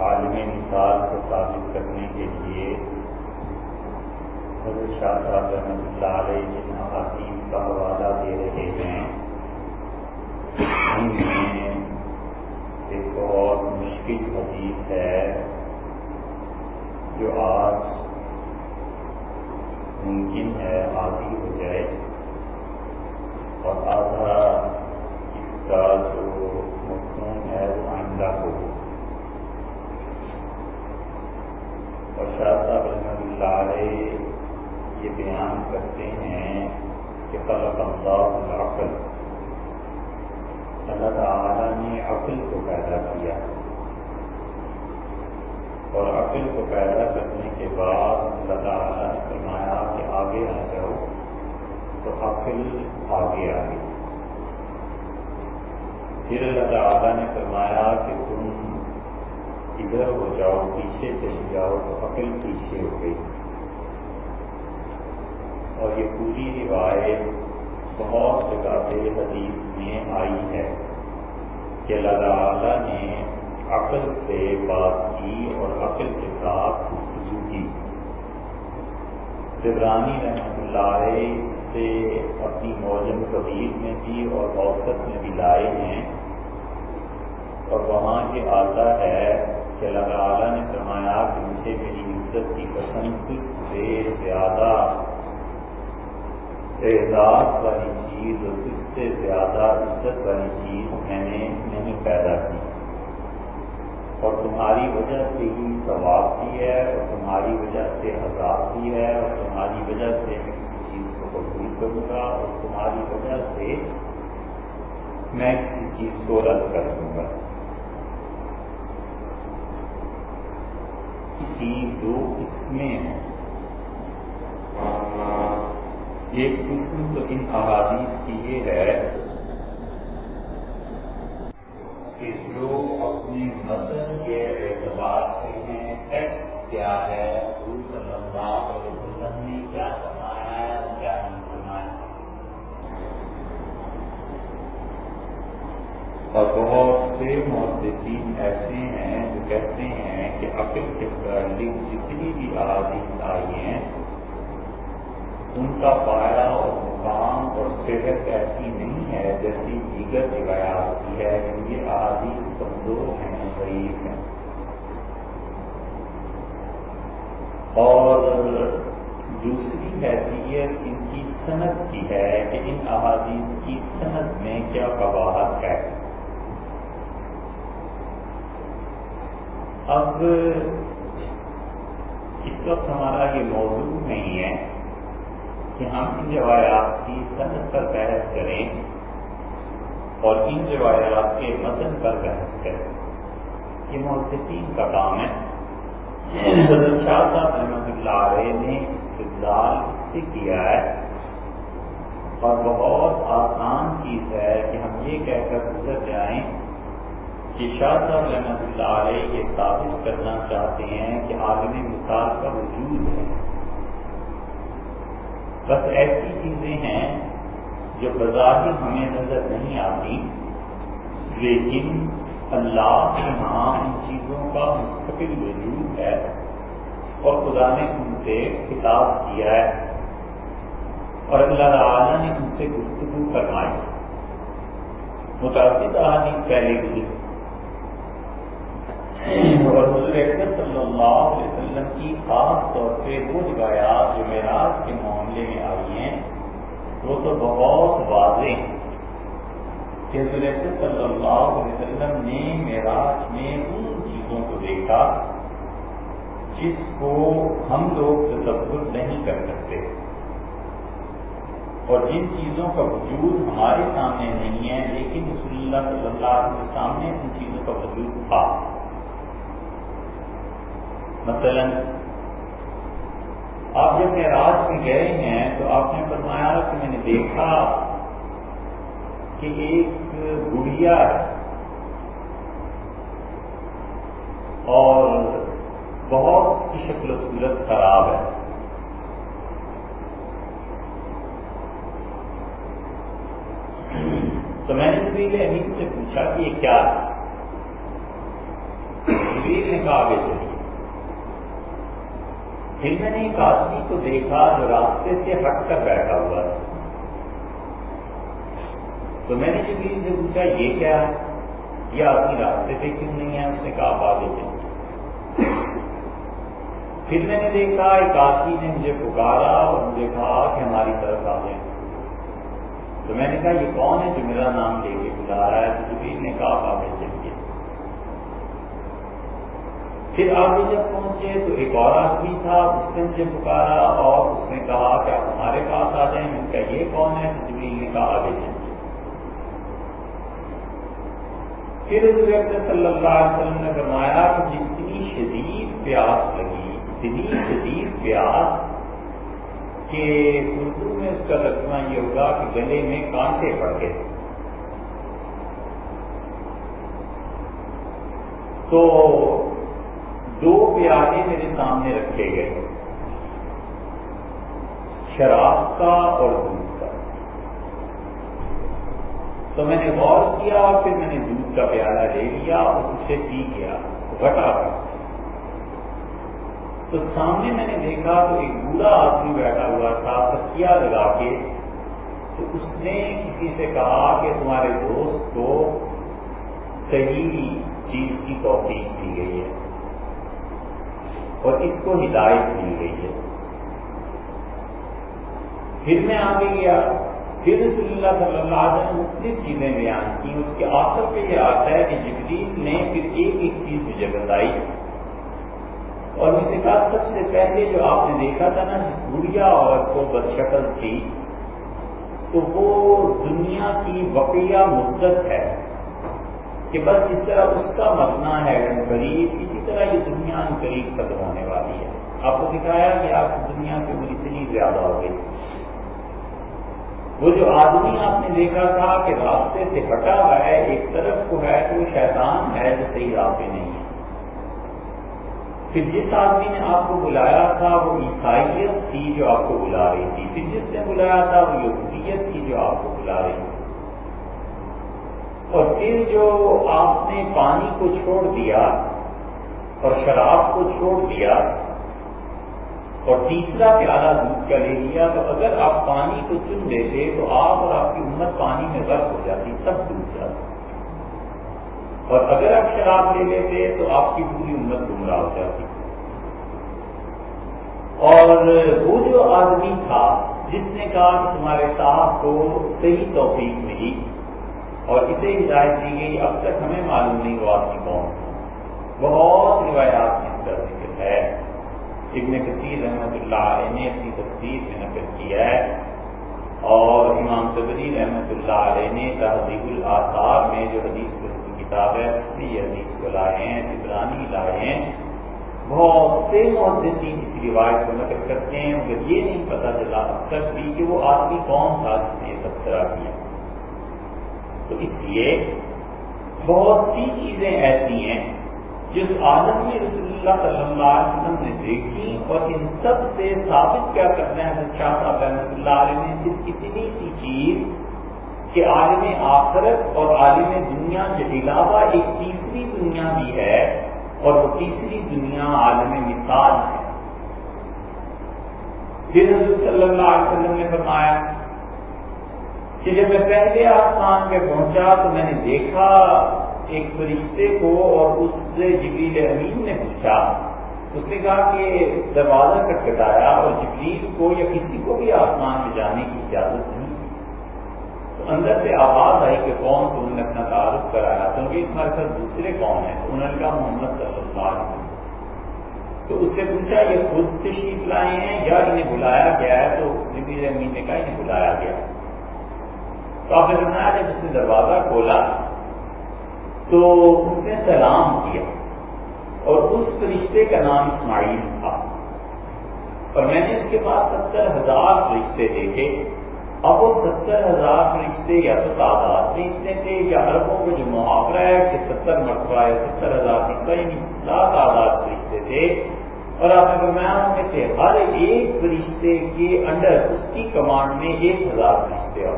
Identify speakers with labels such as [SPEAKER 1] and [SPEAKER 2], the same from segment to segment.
[SPEAKER 1] عالم مثال کو ثابت کرنے کے لیے حضرت شاہ صاحب رحمۃ اللہ علیہ جن احادیث کا حوالہ دے رہے ہیں، ان میں ایک بہت مشکل حدیث ہے جو آج ممکن ہے آدھی ہو جائے اور آدھا کا جو مفہوم ہے وہ آئندہ ہو اور شاہ صاحب رحمۃ اللہ علیہ یہ بیان کرتے ہیں کہ خلق اللہ العقل اللہ تعالیٰ نے عقل کو پیدا کیا اور عقل کو پیدا کرنے کے بعد اللہ تعالیٰ نے فرمایا کہ آگے آ جاؤ تو عقل آگے آ گئی پھر اللہ تعالیٰ نے فرمایا کہ تم ادھر ہو جاؤ، پیچھے چلی جاؤ، تو عقل پیچھے ہو گئی۔ اور یہ پوری روایت بہت جگہ پہ حدیث میں آئی ہے کہ اللہ تعالیٰ نے عقل سے بات کی اور عقل کے ساتھ گفتگو کی۔ رانی رحمۃ اللہ علیہ سے اپنی موجم کبیر میں بھی اور اوسط میں بھی لائے ہیں۔ اور وہاں یہ آتا ہے کہ اللہ تعالیٰ نے فرمایا کہ مجھے میری عزت کی پسند سے زیادہ اعزاز والی چیز اور اس سے زیادہ عزت والی چیز میں نے نہیں پیدا کی۔ اور تمہاری وجہ سے ہی ثواب بھی ہے اور تمہاری وجہ سے عذاب بھی ہے اور تمہاری وجہ سے کو قبول کروں گا اور تمہاری وجہ سے میں کسی چیز کو رد کر دوں گا۔ کسی دو قسمیں ہیں ایک قسم تو ان احادیث کی یہ ہے کہ جو اپنے مدن کے اعتبار سے ہیں ٹیکس کیا ہے؟ صلی اللہ علیہ وسلم نے کیا اور بہت سے محدثین ایسے ہیں جو کہتے ہیں کہ عقل کے متعلق جتنی بھی احادیث آئی ہیں، ان کا پایا اور مقام اور صحت ایسی نہیں ہے جیسی دیگر روایات کی ہے یہ آدھی کمزور ہیں، ضعیف ہیں۔ اور دوسری حیثیت ان کی صنعت کی ہے کہ ان احادیث کی صنعت میں کیا قواہد ہے۔ اب اس وقت ہمارا یہ موضوع نہیں ہے کہ ہم ان روایات کی صنعت پر بحث کریں اور ان روایات کے متن پر بحث کریں۔ یہ محتین کا کام ہے۔ حضرت شاہ صاحب رحمۃ اللہ علیہ نے استدلال اس سے کیا ہے اور بہت آسان چیز ہے کہ ہم یہ کہہ کر گزر جائیں کہ شاہ صاحب رحمۃ اللہ علیہ یہ ثابت کرنا چاہتے ہیں کہ عالم مثال کا وجود ہے۔ بس ایسی چیزیں ہیں جو بظاہر ہمیں نظر نہیں آتی۔ لیکن اللہ کے ہاں ان چیزوں کا مستقل وجود ہے اور خدا نے ان سے کتاب کیا ہے۔ اور اللہ تعالیٰ نے ان سے گفتگو کروائی متعدد آدمی پہلے گزری اور حضور اکبر صلی اللہ علیہ وسلم کی خاص طور پہ وہ روایات جو معراج کے معاملے میں آئی ہیں، وہ تو بہت واضح ہیں۔ کہ حضور اکبر صلی اللہ علیہ وسلم نے معراج میں ان چیزوں کو دیکھا جس کو ہم لوگ تصور نہیں کر سکتے۔ اور جن چیزوں کا وجود ہمارے سامنے نہیں ہے، لیکن رسول اللہ صلی اللہ علیہ وسلم سامنے ان چیزوں کا وجود تھا۔ مثلا، آپ جب معراج میں گئے ہیں تو آپ نے فرمایا کہ میں نے دیکھا کہ ایک گڑیا ہے اور بہت کی شکل و صورت خراب ہے۔ تو میں نے جبریل امین سے پوچھا کہ یہ کیا ہے؟ جبریل نے کہا آگے چلیے پھر میں نے ایک آدمی کو دیکھا جو راستے سے ہٹ کر بیٹھا ہوا تھا۔ تو میں نے جبریل سے پوچھا، یہ کیا ہے؟ یہ آدمی راستے پہ کیوں نہیں ہے؟ اس نے کہا، آپ آگے چلیے پھر میں نے دیکھا، ایک آدمی نے مجھے پکارا اور مجھے کہا کہ ہماری طرف آ جائیں۔ تو میں نے کہا، یہ کون ہے جو میرا نام لے کے بلا رہا ہے؟ تو جبریل نے کہا، آپ آگے چلیے پھر آگے جب پہنچے تو ایک اور آدمی تھا اس نے مجھے پکارا اور اس نے کہا کہ آپ ہمارے پاس آ جائیں میں نے کہا یہ کون ہے؟ جبریل نے کہا، آگے چلیے پھر صلی اللہ علیہ وسلم نے فرمایا کہ جتنی شدید پیاس لگی، اتنی شدید پیاس کہ اردو میں اس کا ترجمہ یہ ہوگا کہ گلے میں کانٹے پڑ گئے۔ تو دو پیالے میرے سامنے رکھے گئے شراب کا اور دودھ کا۔ تو میں نے غور کیا اور پھر میں نے دودھ کا پیالہ لے لیا اور اسے پی گیا گٹا تو سامنے میں نے دیکھا تو ایک بوڑھا آدمی بیٹھا ہوا تھا تکیا لگا کے۔ تو اس نے کسی سے کہا کہ تمہارے دوست کو صحیح چیز کی توفیق دی گئی ہے۔ اور اس کو ہدایت دی گئی ہے۔ پھر میں آگے گیا۔ پھر رسول اللہ صلی اللہ علیہ وسلم مختلف چیزیں بیان کی۔ اس کے آخر پہ یہ آتا ہے کہ جبریل نے پھر ایک ایک چیز مجھے بتائی اور مجھ نے کہا، سب سے پہلے جو آپ نے دیکھا تھا نا بڑھیا عورت کو بد شکل تھی تو وہ دنیا کی وقیہ مدت ہے۔ کہ بس جس طرح اس کا مرنا ہے یعنی قریب، اسی طرح یہ دنیا قریب ختم ہونے والی ہے۔ آپ کو دکھایا کہ آپ دنیا کی عمر اتنی زیادہ ہو گئی۔ وہ جو آدمی آپ نے دیکھا تھا کہ راستے سے ہٹا ہوا ہے، ایک طرف کو ہے تو وہ شیطان ہے جو صحیح راستے نہیں ہے۔ پھر جس آدمی نے آپ کو بلایا تھا وہ عیسائیت تھی جو آپ کو بلا رہی تھی۔ پھر جس نے بلایا تھا وہ یہودیت تھی جو آپ کو بلا رہی تھی۔ اور پھر جو آپ نے پانی کو چھوڑ دیا اور شراب کو چھوڑ دیا اور تیسرا پیالہ دودھ کا لے لیا، تو اگر آپ پانی کو چن لیتے تو آپ اور آپ کی امت پانی میں غرق ہو جاتی، سب ڈوب جاتی۔ اور اگر آپ شراب لے لیتے تو آپ کی پوری امت گمراہ ہو جاتی۔ اور وہ جو آدمی تھا، جس نے کہا کہ تمہارے صاحب کو صحیح توفیق ملی۔ اور اسے ہدایت دی گئی، اب تک ہمیں معلوم نہیں وہ آدمی کون۔ بہت روایات اس کا ذکر ہے۔ ابن کثیر رحمۃ اللہ علیہ نے اپنی تفصیل میں نقل کیا ہے۔ اور امام صبری رحمۃ اللہ علیہ نے تہذیب الاثار میں جو حدیث کی کتاب ہے، اس میں یہ حدیث کو لائے ہیں، عبرانی لائے ہیں۔ بہت سے محدثین اس روایت کو نقل کرتے ہیں، مگر یہ نہیں پتا چلا اب تک بھی کہ وہ آدمی کون تھا جس نے سب طرح کیا۔ تو اس لیے بہت سی چیزیں ایسی ہیں جس عالم میں رسول اللہ صلی اللہ علیہ وسلم نے دیکھی اور ان سب سے ثابت کیا کرنا ہے شاہ صاحب رحمۃ اللہ علیہ نے صرف اتنی سی چیز کہ عالم آخرت اور عالم دنیا کے علاوہ ایک تیسری دنیا بھی ہے اور وہ تیسری دنیا عالم مثال ہے۔ پھر حضرت صلی اللہ علیہ وسلم نے فرمایا کہ جب میں پہلے آسمان پہ پہنچا تو میں نے دیکھا ایک فرشتے کو اور اس سے جبریل امین نے پوچھا۔ اس نے کہا کہ دروازہ کٹکھٹایا اور جبریل کو یا کسی کو بھی آسمان میں جانے کی اجازت نہیں۔ تو اندر سے آواز آئی کہ کون تو انہوں نے اپنا تعارف کرایا؟ تو تمہارے ساتھ دوسرے کون ہیں؟ انہوں نے کہا، محمد صلی اللہ علیہ وسلم۔ تو اس سے پوچھا، یہ خود تشریف لائے ہیں یا انہیں بلایا گیا ہے؟ تو جبریل امین نے کہا، انہیں بلایا گیا۔ ہے تو آپ نے بتایا جب اس نے دروازہ کھولا تو اس نے سلام کیا اور اس فرشتے کا نام اسماعیل تھا۔ اور میں نے اس کے بعد ستر ہزار فرشتے دیکھے۔ اب وہ ستر ہزار فرشتے یا تو تعداد میں اتنے تھے یا اربوں کا جو محاورہ ہے کہ ستر مرتبہ یا ستر ہزار یعنی لا تعداد فرشتے تھے۔ اور آپ نے فرمایا ان میں سے ہر ایک فرشتے کے انڈر اس کی کمانڈ میں ایک ہزار فرشتے اور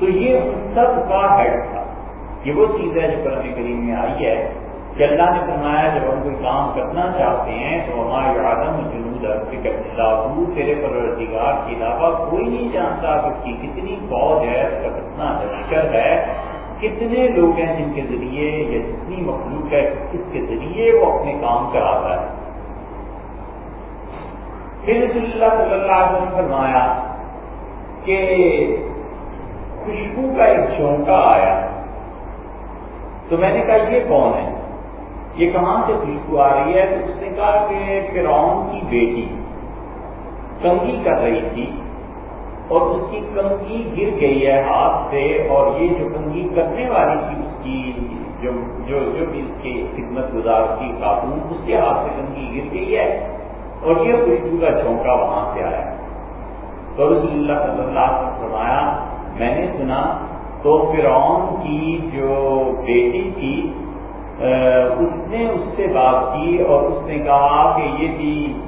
[SPEAKER 1] تو یہ ان سب کا ہیڈ تھا یہ وہ چیز ہے جو قرآن کریم میں آئی ہے کہ اللہ نے فرمایا جب ہم کوئی کام کرنا چاہتے ہیں تو ہمارے آدم جنوب لاہو تیرے پروردگار کے علاوہ کوئی نہیں جانتا کہ اس کی کتنی فوج ہے، اس کا کتنا لشکر ہے، کتنے لوگ ہیں جن کے ذریعے یا جتنی مخلوق ہے، کس کے ذریعے وہ اپنے کام کراتا ہے۔ پھر رسول اللہ صلی اللہ علیہ وسلم فرمایا کہ خوشبو کا ایک چونکا آیا۔ تو میں نے کہا، یہ کون ہے؟ یہ کہاں سے خوشبو آ رہی ہے؟ تو اس نے کہا کہ فرعون کی بیٹی کنگی کر رہی تھی اور اس کی کنگھی گر گئی ہے ہاتھ سے اور یہ جو کنگھی کرنے والی تھی، اس کی جو جو جو بھی اس کی خدمت گزار کی خاتون، اس کے ہاتھ سے کنگھی گر گئی ہے اور یہ خوشبو کا چونکا وہاں سے آیا۔ تو رسول اللہ صلی اللہ علیہ وسلم فرمایا میں نے سنا تو فرعون کی جو بیٹی تھی اس نے اس سے بات کی اور اس نے کہا کہ یہ بھی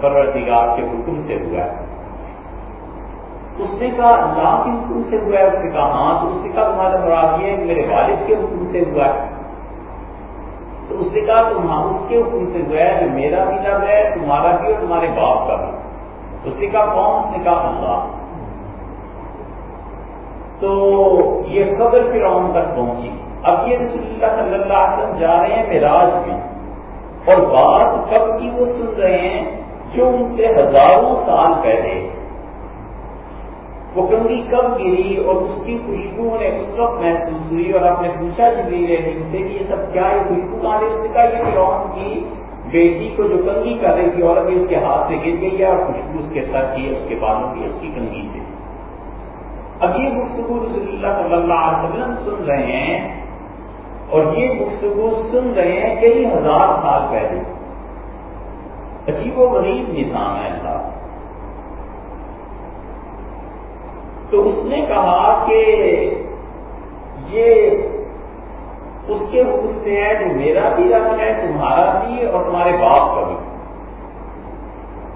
[SPEAKER 1] پروردگار کے حکم سے ہوا ہے۔ اس نے کہا، اللہ کے حکم سے ہوا ہے؟ اس نے کہا ہاں تو اس نے کہا، تمہارا مراد یہ ہے میرے والد کے حکم سے ہوا ہے۔ تو اس نے کہا، تم ہاں اس کے حکم سے ہوا ہے، جو میرا بھی لب ہے، تمہارا بھی اور تمہارے باپ کا بھی۔ اس نے کہا، کون؟ اس نے کہا، اللہ۔ تو یہ خبر فرعون تک پہنچی۔ اب یہ رسول اللہ صلی اللہ علیہ وسلم جا رہے ہیں میراج میں۔ اور بات کب کی وہ سن رہے ہیں جو ان سے ہزاروں سال پہلے۔ وہ کنگی کب گری اور اس کی خوشبو نے اس وقت محسوس ہوئی اور آپ نے پوچھا جبری رہے سے کہ یہ سب کیا ہے؟ خوشبو کہاں اس نے کہا یہ فرعون کی بیٹی کو جو کنگھی کر رہی تھی، اور ابھی اس کے ہاتھ سے گر گئی ہے اور خوشبو اس کے سر کی، اس کے بالوں کی، اس کی کنگھی سے۔ اب یہ گفتگو رسول اللہ صلی اللہ علیہ وسلم سن رہے ہیں اور یہ گفتگو سن رہے ہیں کئی ہزار سال پہلے۔ عجیب و غریب نظام ہے صاحب تو اس نے کہا کہ یہ اس کے حکم سے ہے جو میرا بھی رنگ ہے، تمہارا بھی اور تمہارے باپ کا بھی۔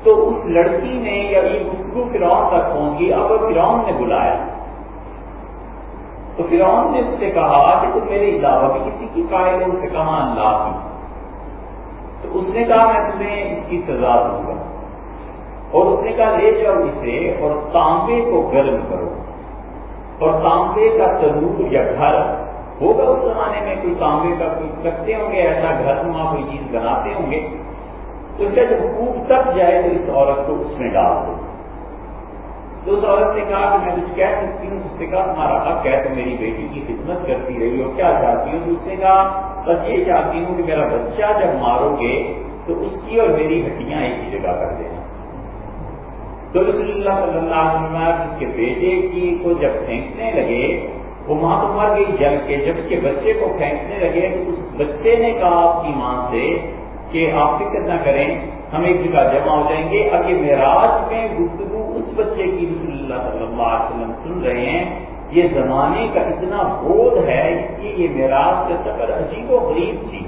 [SPEAKER 1] تو اس لڑکی نے یا یہ گفتگو فرعون تک پہنچی، اب فرعون نے بلایا۔ تو فرعون نے اس سے کہا کہ تم میرے علاوہ بھی کسی کی قائل ہے اس سے کہا اللہ کی؟ تو اس نے کہا، میں تمہیں اس کی سزا دوں گا۔ اور اس نے کہا، لے جاؤ اسے اور تانبے کو گرم کرو۔ اور تانبے کا تنور یا گھر، ہوگا اس زمانے میں کوئی تانبے کا کوئی کرتے ہوں گے، ایسا گھر نما کوئی چیز بناتے ہوں گے۔ تو جب خوب تک جائے تو اس عورت کو اس میں ڈال دو۔ تو اس عورت نے کہا کہ میں کچھ کہہ سکتی ہوں، اس نے کہا تمہارا حق ہے تو میری بیٹی کی خدمت کرتی رہی ہو، کیا چاہتی ہوں اس نے کہا، بس یہ چاہتی ہوں کہ میرا بچہ جب مارو گے تو اس کی اور میری ہڈیاں ایک ہی جگہ کر دینا تو رسول اللہ صلی اللہ علیہ وسلم اس کے بیٹے کی کو جب پھینکنے لگے، وہ ماں تو مر گئی۔ جل کے جب کے بچے کو پھینکنے لگے، تو اس بچے نے کہا آپ کی ماں سے کہ آپ فکر نہ کریں، ہم ایک جگہ جمع ہو جائیں گے۔ اب یہ معراج میں گفتگو اس بچے کی رسول اللہ صلی اللہ علیہ وسلم سن رہے ہیں، یہ زمانے کا اتنا بودھ ہے کہ یہ معراج کا سفر عجیب و غریب تھی۔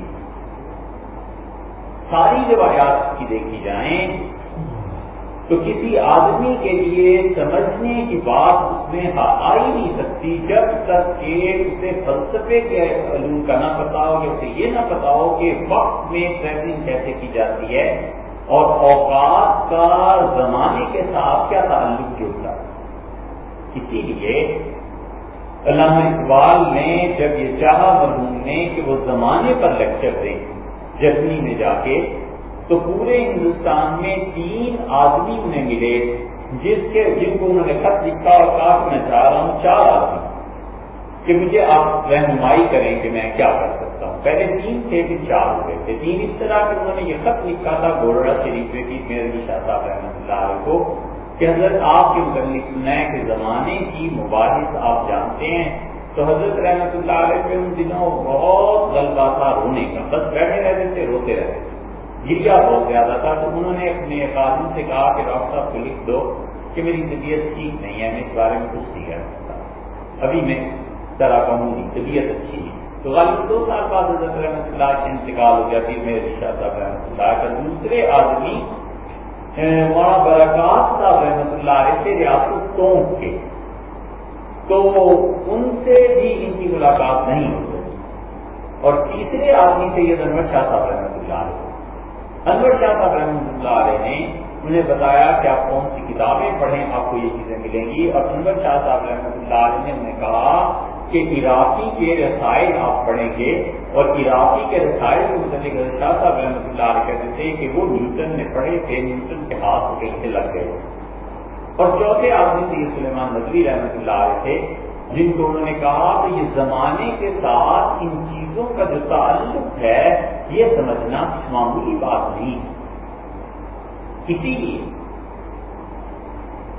[SPEAKER 1] ساری روایات کی دیکھی جائیں تو کسی آدمی کے لیے سمجھنے کی بات اس میں آ ہی نہیں سکتی جب تک کہ اسے فلسفے کے علوم کا نہ پتا ہو یا اسے یہ نہ پتا ہو کہ وقت میں ٹریولنگ کیسے کی جاتی ہے۔ اور اوقات کا زمانے کے ساتھ کیا تعلق جڑتا ہے؟ اسی لیے علامہ اقبال نے جب یہ چاہا مرحوم نے کہ وہ زمانے پر لیکچر دیں جرمنی میں جا کے تو پورے ہندوستان میں تین آدمی انہیں ملے، جس کے، جن کو انہوں نے خط لکھا اور کہا میں چاہ رہا ہوں، چار آدمی۔ کہ مجھے آپ رہنمائی کریں کہ میں کیا کر سکتا ہوں۔ پہلے تین تھے پھر چار ہو گئے تھے۔ تین اس طرح کہ انہوں نے یہ خط لکھا تھا گولڈا شریف کی میرے شاہ صاحب رحمۃ اللہ علیہ کو، کہ حضرت آپ کے متعلق سنا ہے کہ زمانے کی مباحث آپ جانتے ہیں۔ تو حضرت رحمۃ اللہ علیہ پہ ان دنوں بہت غلبہ تھا رونے کا۔ بس بیٹھے رہتے تھے، روتے رہتے تھے۔ گریا بہت زیادہ تھا؟ تو انہوں نے اپنے قانون سے کہا کہ ڈاکٹر صاحب کو لکھ دو کہ میری طبیعت ٹھیک نہیں ہے، میں اس بارے میں کچھ نہیں کر سکتا۔ ابھی میں طرح کہوں گی، طبیعت اچھی ہے تو غالب دو سال بعد حضرت رحمۃ اللہ سے انتقال ہو گیا، پھر میرے رشا صاحب رحمۃ اللہ کا دوسرے آدمی مولانا برکات صاحب رحمۃ اللہ علیہ سے ریاست ٹونک کے۔ تو ان سے بھی ان کی ملاقات نہیں ہو سکتی اور تیسرے آدمی سے یہ انور شاہ صاحب رحمۃ اللہ علیہ۔ انور شاہ صاحب رحمۃ اللہ علیہ نے انہیں بتایا کہ آپ کون سی کتابیں پڑھیں، آپ کو یہ چیزیں ملیں گی۔ اور انور شاہ صاحب رحمۃ اللہ علیہ نے انہیں کہا کہ عراقی کے رسائل آپ پڑھیں گے اور عراقی کے رسائل کے متعلق شاہ صاحب رحمۃ اللہ علیہ کہتے تھے کہ وہ نیوٹن نے پڑھے تھے، نیوٹن کے ہاتھ کیسے لگ گئے۔ اور چوتھے آدمی سے یہ سلیمان نظری رحمۃ اللہ علیہ تھے، جن کو انہوں نے کہا کہ یہ زمانے کے ساتھ ان چیزوں کا جو تعلق ہے، یہ سمجھنا معمولی بات نہیں۔ اسی لیے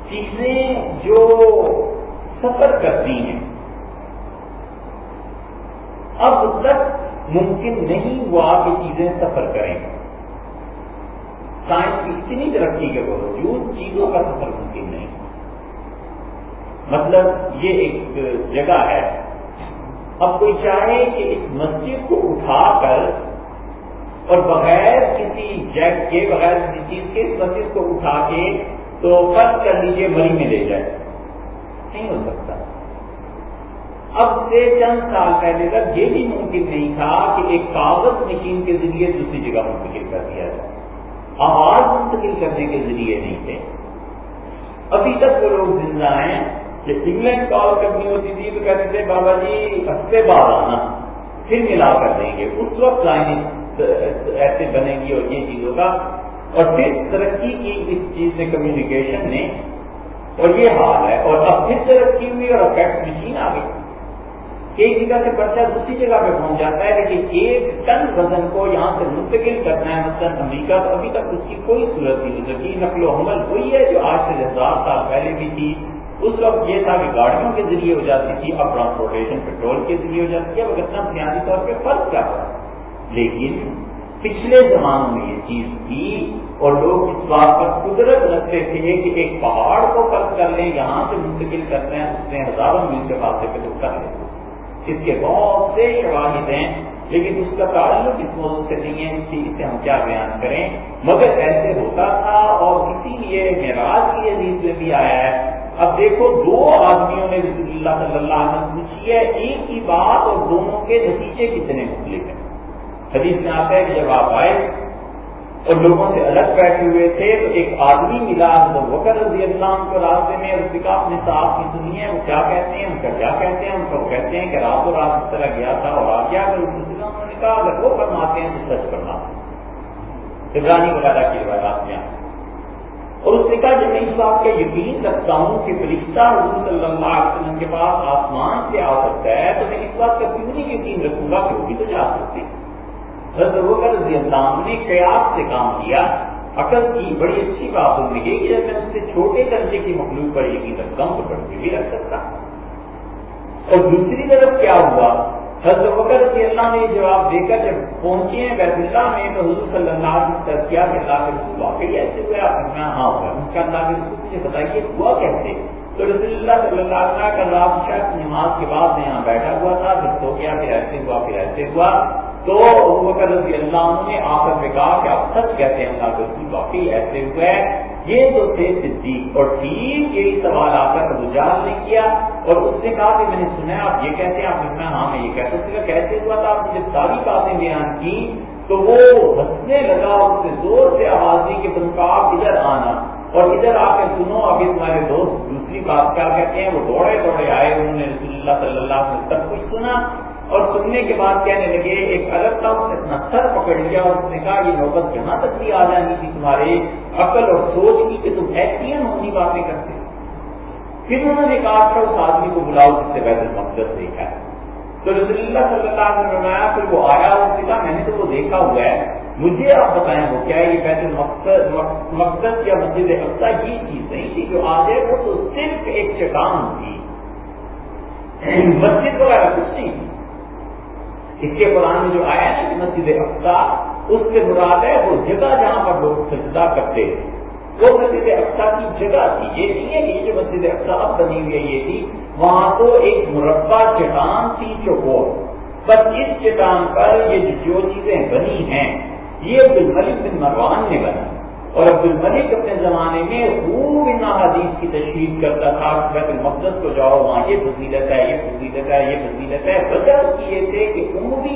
[SPEAKER 1] چیزیں جو سفر کرتی ہیں اب تک ممکن نہیں ہوا کہ چیزیں سفر کریں۔ سائنس کی اتنی ترقی کے باوجود چیزوں کا سفر ممکن نہیں۔ مطلب یہ ایک جگہ ہے۔ اب کوئی چاہے کہ اس مسجد کو اٹھا کر اور بغیر کسی جیک کے، بغیر کسی چیز کے اس مسجد کو اٹھا کے تو فرض کر لیجیے مری میں لے جائے۔ نہیں ہو سکتا۔ اب سے چند سال پہلے تک یہ بھی ممکن نہیں تھا کہ ایک کاغذ مشین کے ذریعے دوسری جگہ منتقل کر دیا جائے۔ آواز منتقل کرنے کے ذریعے نہیں تھے۔ ابھی تک وہ لوگ زندہ ہیں۔ کہ انگلینڈ کال کرنی ہوتی تھی تو کہتے تھے، بابا جی ہفتے بعد آنا۔ پھر ملا کر دیں گے۔ اس وقت لائن ایسے بنے گی اور یہ چیزوں کا اور پھر ترقی کی اس چیز نے کمیونیکیشن نے اور یہ حال ہے۔ اور اب پھر ترقی ہوئی اور افیکٹ مشین آ گئی ایک جگہ سے پرچہ دوسری جگہ پہ پہنچ جاتا ہے، لیکن ایک ٹن وزن کو یہاں سے منتقل کرنا ہے مثلاً امریکہ، تو ابھی تک اس کی کوئی صورت نہیں ہو سکی نقل و حمل وہی ہے جو آج سے ہزار سال پہلے بھی تھی۔ اس وقت یہ تھا کہ گاڑیوں کے ذریعے ہو جاتی تھی، اب ٹرانسپورٹیشن پیٹرول کے ذریعے ہو جاتی ہے اتنا بنیادی طور پہ فرق کیا تھا لیکن پچھلے زمانوں میں یہ چیز تھی اور لوگ اس بات پر قدرت رکھتے تھے کہ ایک پہاڑ کو فرض کر لیں، یہاں سے منتقل کرتے ہیں اس میں ہزاروں میل کے فاصلے پہ تو کر لیتے اس کے بہت سے شواہد ہیں، لیکن اس کا تعلق اس موضوع سے نہیں ہے، اس سے ہم کیا بیان کریں؟ مگر ایسے ہوتا تھا اور اسی لیے معراج کی عزیز میں بھی آیا ہے۔ اب دیکھو، دو آدمیوں نے رسول اللہ صلی اللہ علیہ وسلم پوچھی ہے، ایک ہی بات اور دونوں کے نتیجے کتنے مختلف ہیں۔ حدیث میں آتا ہے کہ جب آپ آئے اور لوگوں سے الگ بیٹھے ہوئے تھے تو ایک آدمی ملا وکر رضی اللہ کو راستے میں اس کا اپنے صاحب کی سنی ہے، وہ کیا کہتے ہیں؟ ان کا کیا کہتے ہیں؟ ان کو کہتے ہیں کہ رات و رات اس طرح گیا تھا اور آ گیا اگر انہوں نے کہا، اگر وہ فرماتے ہیں تو سچ کرنا عبرانی وغیرہ کی روایات میں اور اس نے کہا، جب میں اس بات کا یقین رکھتا ہوں کہ فرشتہ حضور صلی اللہ علیہ وسلم کے پاس آسمان سے آ سکتا ہے، تو میں اس بات کا کیوں نہیں یقین رکھوں گا کہ وہ بھی تو جا سکتے ہیں۔ حضرت رضی اللہ نے قیاس سے کام کیا۔ عقل کی بڑی اچھی بات ہو گئی کہ جب میں اس سے چھوٹے درجے کی مخلوق پر یقین رکھتا ہوں تو بڑھ بھی رکھ سکتا۔ اور دوسری طرف کیا ہوا؟ حضرت بکر رضی اللہ نے جواب دے کر جب پہنچے ہیں بیت اللہ میں تو حضور صلی اللہ علیہ وسلم کیا کہ اللہ کے رسول واقعی ایسے ہوئے، آپ میں ہاں ہوا ان کا اللہ کے رسول مجھے بتائیے ہوا کیسے؟ تو رسول اللہ صلی اللہ علیہ وسلم کا رات شاید نماز کے بعد میں یہاں بیٹھا ہوا تھا، پھر تو کیا پھر ایسے ہوا، پھر ایسے ہوا۔ تو بکر رضی اللہ عنہ نے آخر میں کہا کہ آپ سچ کہتے ہیں اللہ کے رسول، واقعی ایسے ہوئے یہ تو تھے صدیق۔ اور ٹھیک یہی سوال آ کر رجحان نے کیا اور اس نے کہا کہ میں نے سنا آپ یہ کہتے ہیں، آپ نے ہاں میں یہ کہتا ہوں۔ کیسے ہوا تھا؟ آپ نے جب ساری باتیں بیان کی تو وہ ہنسنے لگا اس سے زور سے آواز دی کہ تم کا آپ ادھر آنا۔ اور ادھر آ کے سنو، ابھی تمہارے دوست دوسری بات کیا کہتے ہیں، وہ دوڑے دوڑے آئے، انہوں نے رسول اللہ صلی اللہ علیہ وسلم سب کچھ سنا۔ اور سننے کے بعد کہنے لگے، ایک الگ تھا اس نے اپنا سر پکڑ لیا اور اس نے کہا، یہ نوبت جہاں تک بھی آ جانی تھی تمہارے عقل اور سوچ کی کہ تم ایسی ہونی باتیں کرتے پھر انہوں نے کہا تھا اس آدمی کو بلاؤ جس سے بیت المقدس دیکھا ہے. تو رسول اللہ صلی اللہ علیہ وسلم آیا پھر وہ آیا اور اس نے کہا، میں نے تو وہ دیکھا ہوا ہے، مجھے آپ بتائیں وہ کیا ہے، یہ بیت المقدس مقدس یا مسجد افسا یہ چیز نہیں تھی جو آ جائے وہ تو صرف ایک چٹان تھی۔ مسجد وغیرہ کچھ نہیں تھی۔ اس کے قرآن میں جو آیا ہے کہ مسجد افسا اس سے مراد ہے وہ جگہ جہاں پر لوگ سجدہ کرتے وہ مسجد افسا کی جگہ تھی، یہ نہیں ہے کہ یہ جو مسجد افسا اب بنی ہوئی ہے، یہ تھی، وہاں تو ایک مربع چٹان تھی چوکور بس اس چٹان پر یہ جو چیزیں بنی ہیں، یہ عبد الملک بن مروان نے بنا اور عبد الملک اپنے زمانے میں خوب ان حدیث کی تشریح کرتا تھا، بیت المقدس کو جاؤ، وہاں یہ فضیلت ہے، یہ فضیلت ہے، یہ فضیلت ہے۔ وجہ یہ تھے کہ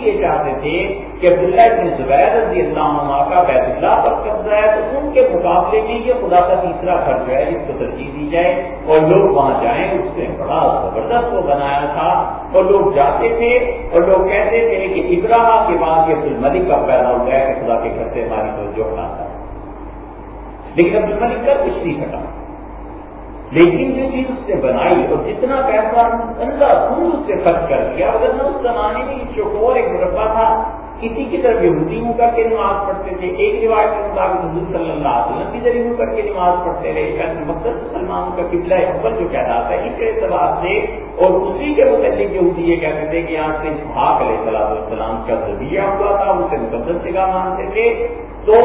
[SPEAKER 1] ان بھی یہ چاہتے تھے کہ عبداللہ ابن زبیر رضی اللہ عنہ کا بیت اللہ پر قبضہ ہے تو ان کے مقابلے میں یہ خدا کا تیسرا گھر جو ہے اس کو ترجیح دی جائے اور لوگ وہاں جائیں، اس سے بڑا زبردست وہ بنایا تھا اور لوگ جاتے تھے اور لوگ کہتے تھے کہ ابراہ کے بعد یہ عبد الملک کا پیدا ہو گیا کہ خدا کے گھر سے ہماری توجہ ہٹاتا ہے۔ لیکن عبد الملک کا کچھ نہیں ہٹا۔ لیکن جو چیز اس نے بنائی اور جتنا پیسہ اندر خود اس سے خرچ کر دیا، اگر نہ اس زمانے میں شکور ایک مربع تھا کسی کی طرف یہودی منہ کر کے نماز پڑھتے تھے، ایک روایت کے مطابق حضور صلی اللہ علیہ وسلم کی ذریعے کر کے نماز پڑھتے رہے، شاید مقصد مسلمانوں کا قبلہ اول جو کہتا ہے اس کے اعتبار سے، اور اسی کے متعلق یہودی یہ کہتے تھے کہ یہاں سے اسحاق علیہ السلام السلام کا ذریعہ ہوا تھا، اسے مقدس جگہ مانتے تھے۔ تو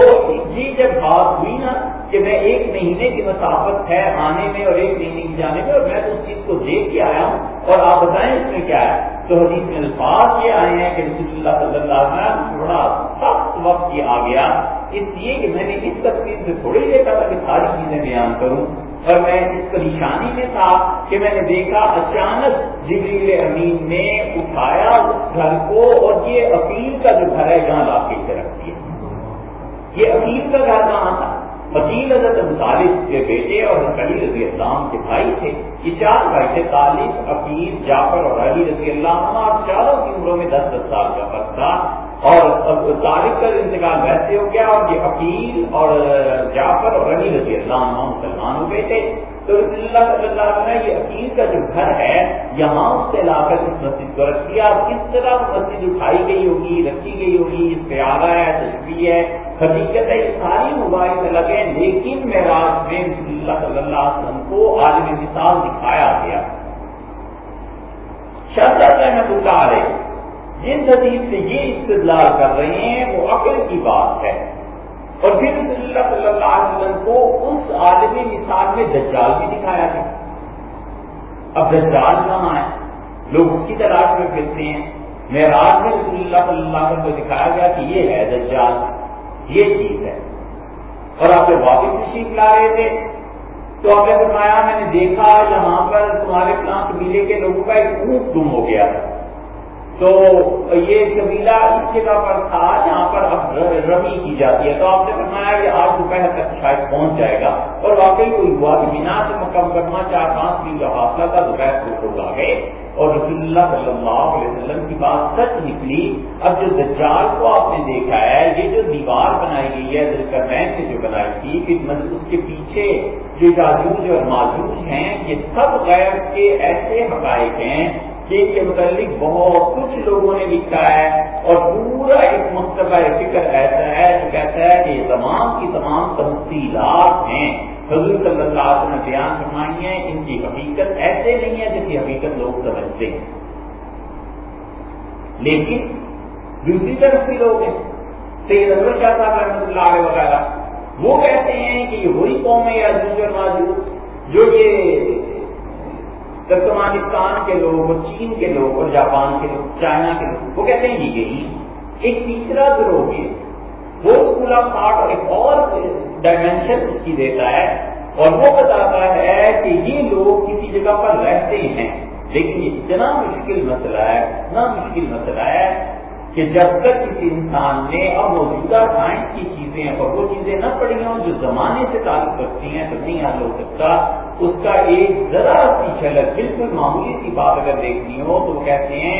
[SPEAKER 1] یہ جب بات ہوئی نا کہ میں ایک مہینے کی مسافت ہے آنے میں اور ایک مہینے کی جانے میں، اور میں تو اس چیز کو دیکھ کے آیا ہوں اور آپ بتائیں اس میں کیا ہے؟ تو حدیث میں الفاظ یہ آئے ہیں کہ رسول اللہ صلی اللہ علیہ وسلم بڑا سخت وقت یہ آ گیا۔ اس لیے کہ میں نے اس تصویر سے تھوڑی دیکھا تھا کہ ساری چیزیں بیان کروں۔ اور میں اس پریشانی میں تھا کہ میں نے دیکھا اچانک جبریل امین نے اٹھایا اس گھر کو اور یہ اپیل کا جو گھر ہے جہاں لا کے رکھ دیا۔ یہ عقیل کا گھر کہاں تھا؟ وکیل حضرت مطالب کے بیٹے اور علی رضی اللہ کے بھائی تھے، یہ چار بھائی تھے، طالب عقیل جعفر اور علی رضی اللہ عنہ، اور چاروں کی عمروں میں دس دس سال کا فرق تھا۔ اور طالب کا انتقال ویسے ہو گیا اور یہ عقیل اور جعفر اور علی رضی اللہ عنہ مسلمان ہو گئے تھے۔ تو رسول اللہ صلی اللہ علیہ وسلم یہ عقیل کا جو گھر ہے، یہاں اس سے لا کر اس مسجد کو رکھ دیا۔ کس طرح مسجد اٹھائی گئی ہوگی، رکھی گئی ہوگی، اس ہے تشریح ہے حقیقت ہے، یہ ساری مباحث الگ ہیں۔ لیکن معراج میں رسول اللہ صلی اللہ علیہ وسلم کو عالم مثال دکھایا گیا۔ شرط احمد اللہ علیہ جن حدیث سے یہ استدلال کر رہے ہیں، وہ عقل کی بات ہے۔ اور پھر رسول اللہ صلی اللہ علیہ وسلم کو اس عالمی مثال میں دجال بھی دکھایا گیا۔ اب دجال کہاں ہے؟ لوگ اس کی تلاش میں پھرتے ہیں۔ معراج میں رسول اللہ صلی اللہ علیہ وسلم کو دکھایا گیا کہ یہ ہے دجال۔ یہ چیز ہے۔ اور آپ جب واپس تشریف لا رہے تھے۔ تو آپ نے فرمایا، میں نے دیکھا یہاں پر تمہارے فلاں قبیلے کے لوگوں کا ایک اونٹ گم ہو گیا تھا۔ تو یہ قبیلہ اس جگہ پر تھا جہاں پر اب ربی کی جاتی ہے۔ تو آپ نے فرمایا کہ آج دوپہر تک شاید پہنچ جائے گا اور واقعی کوئی ہوا کہ بنا سے مکم کرنا چار پانچ دن کا حاصلہ تھا، دوپہر کو لوگ آ گئے اور رسول اللہ صلی اللہ علیہ وسلم کی بات سچ نکلی۔ اب جو دجال کو آپ نے دیکھا ہے، یہ جو دیوار بنائی گئی ہے دلکرمین سے جو بنائی تھی پھر اس کے پیچھے جو جاجوج اور ماجوج ہیں، یہ سب غیر کے ایسے حقائق ہیں جن کے متعلق بہت کچھ لوگوں نے لکھا ہے اور پورا ایک مکتبہ فکر ایسا ہے جو کہتا ہے کہ یہ تمام کی تمام تفصیلات ہیں۔ حضور صلی اللہ علیہ وسلم نے بیان فرمائی ہیں، ان کی حقیقت ایسے نہیں ہے جس کی حقیقت لوگ سمجھتے ہیں۔ لیکن دوسری طرف بھی لوگ ہیں، سید اکبر شاہ صاحب رحمۃ اللہ علیہ وغیرہ، وہ کہتے ہیں کہ یہ وہی قوم ہے یا موجود جو یہ ترکمانستان کے لوگ اور چین کے لوگ اور جاپان کے لوگ، چائنا کے لوگ، وہ کہتے ہیں یہی ایک تیسرا گروہ ہے۔ وہ اسکول آف اور ایک اور ڈائمینشن اس کی دیتا ہے اور وہ بتاتا ہے کہ یہ لوگ کسی جگہ پر رہتے ہیں۔ لیکن یہ اتنا مشکل مسئلہ ہے، اتنا مشکل مسئلہ ہے کہ جب تک کسی انسان نے اب موجودہ سائنس کی چیزیں اور وہ چیزیں نہ پڑی ہوں جو زمانے سے تعلق رکھتی ہیں، تو نہیں حل ہو سکتا۔ اس کا ایک ذرا سی جھلک بالکل معمولی سی بات اگر دیکھنی ہو تو وہ کہتے ہیں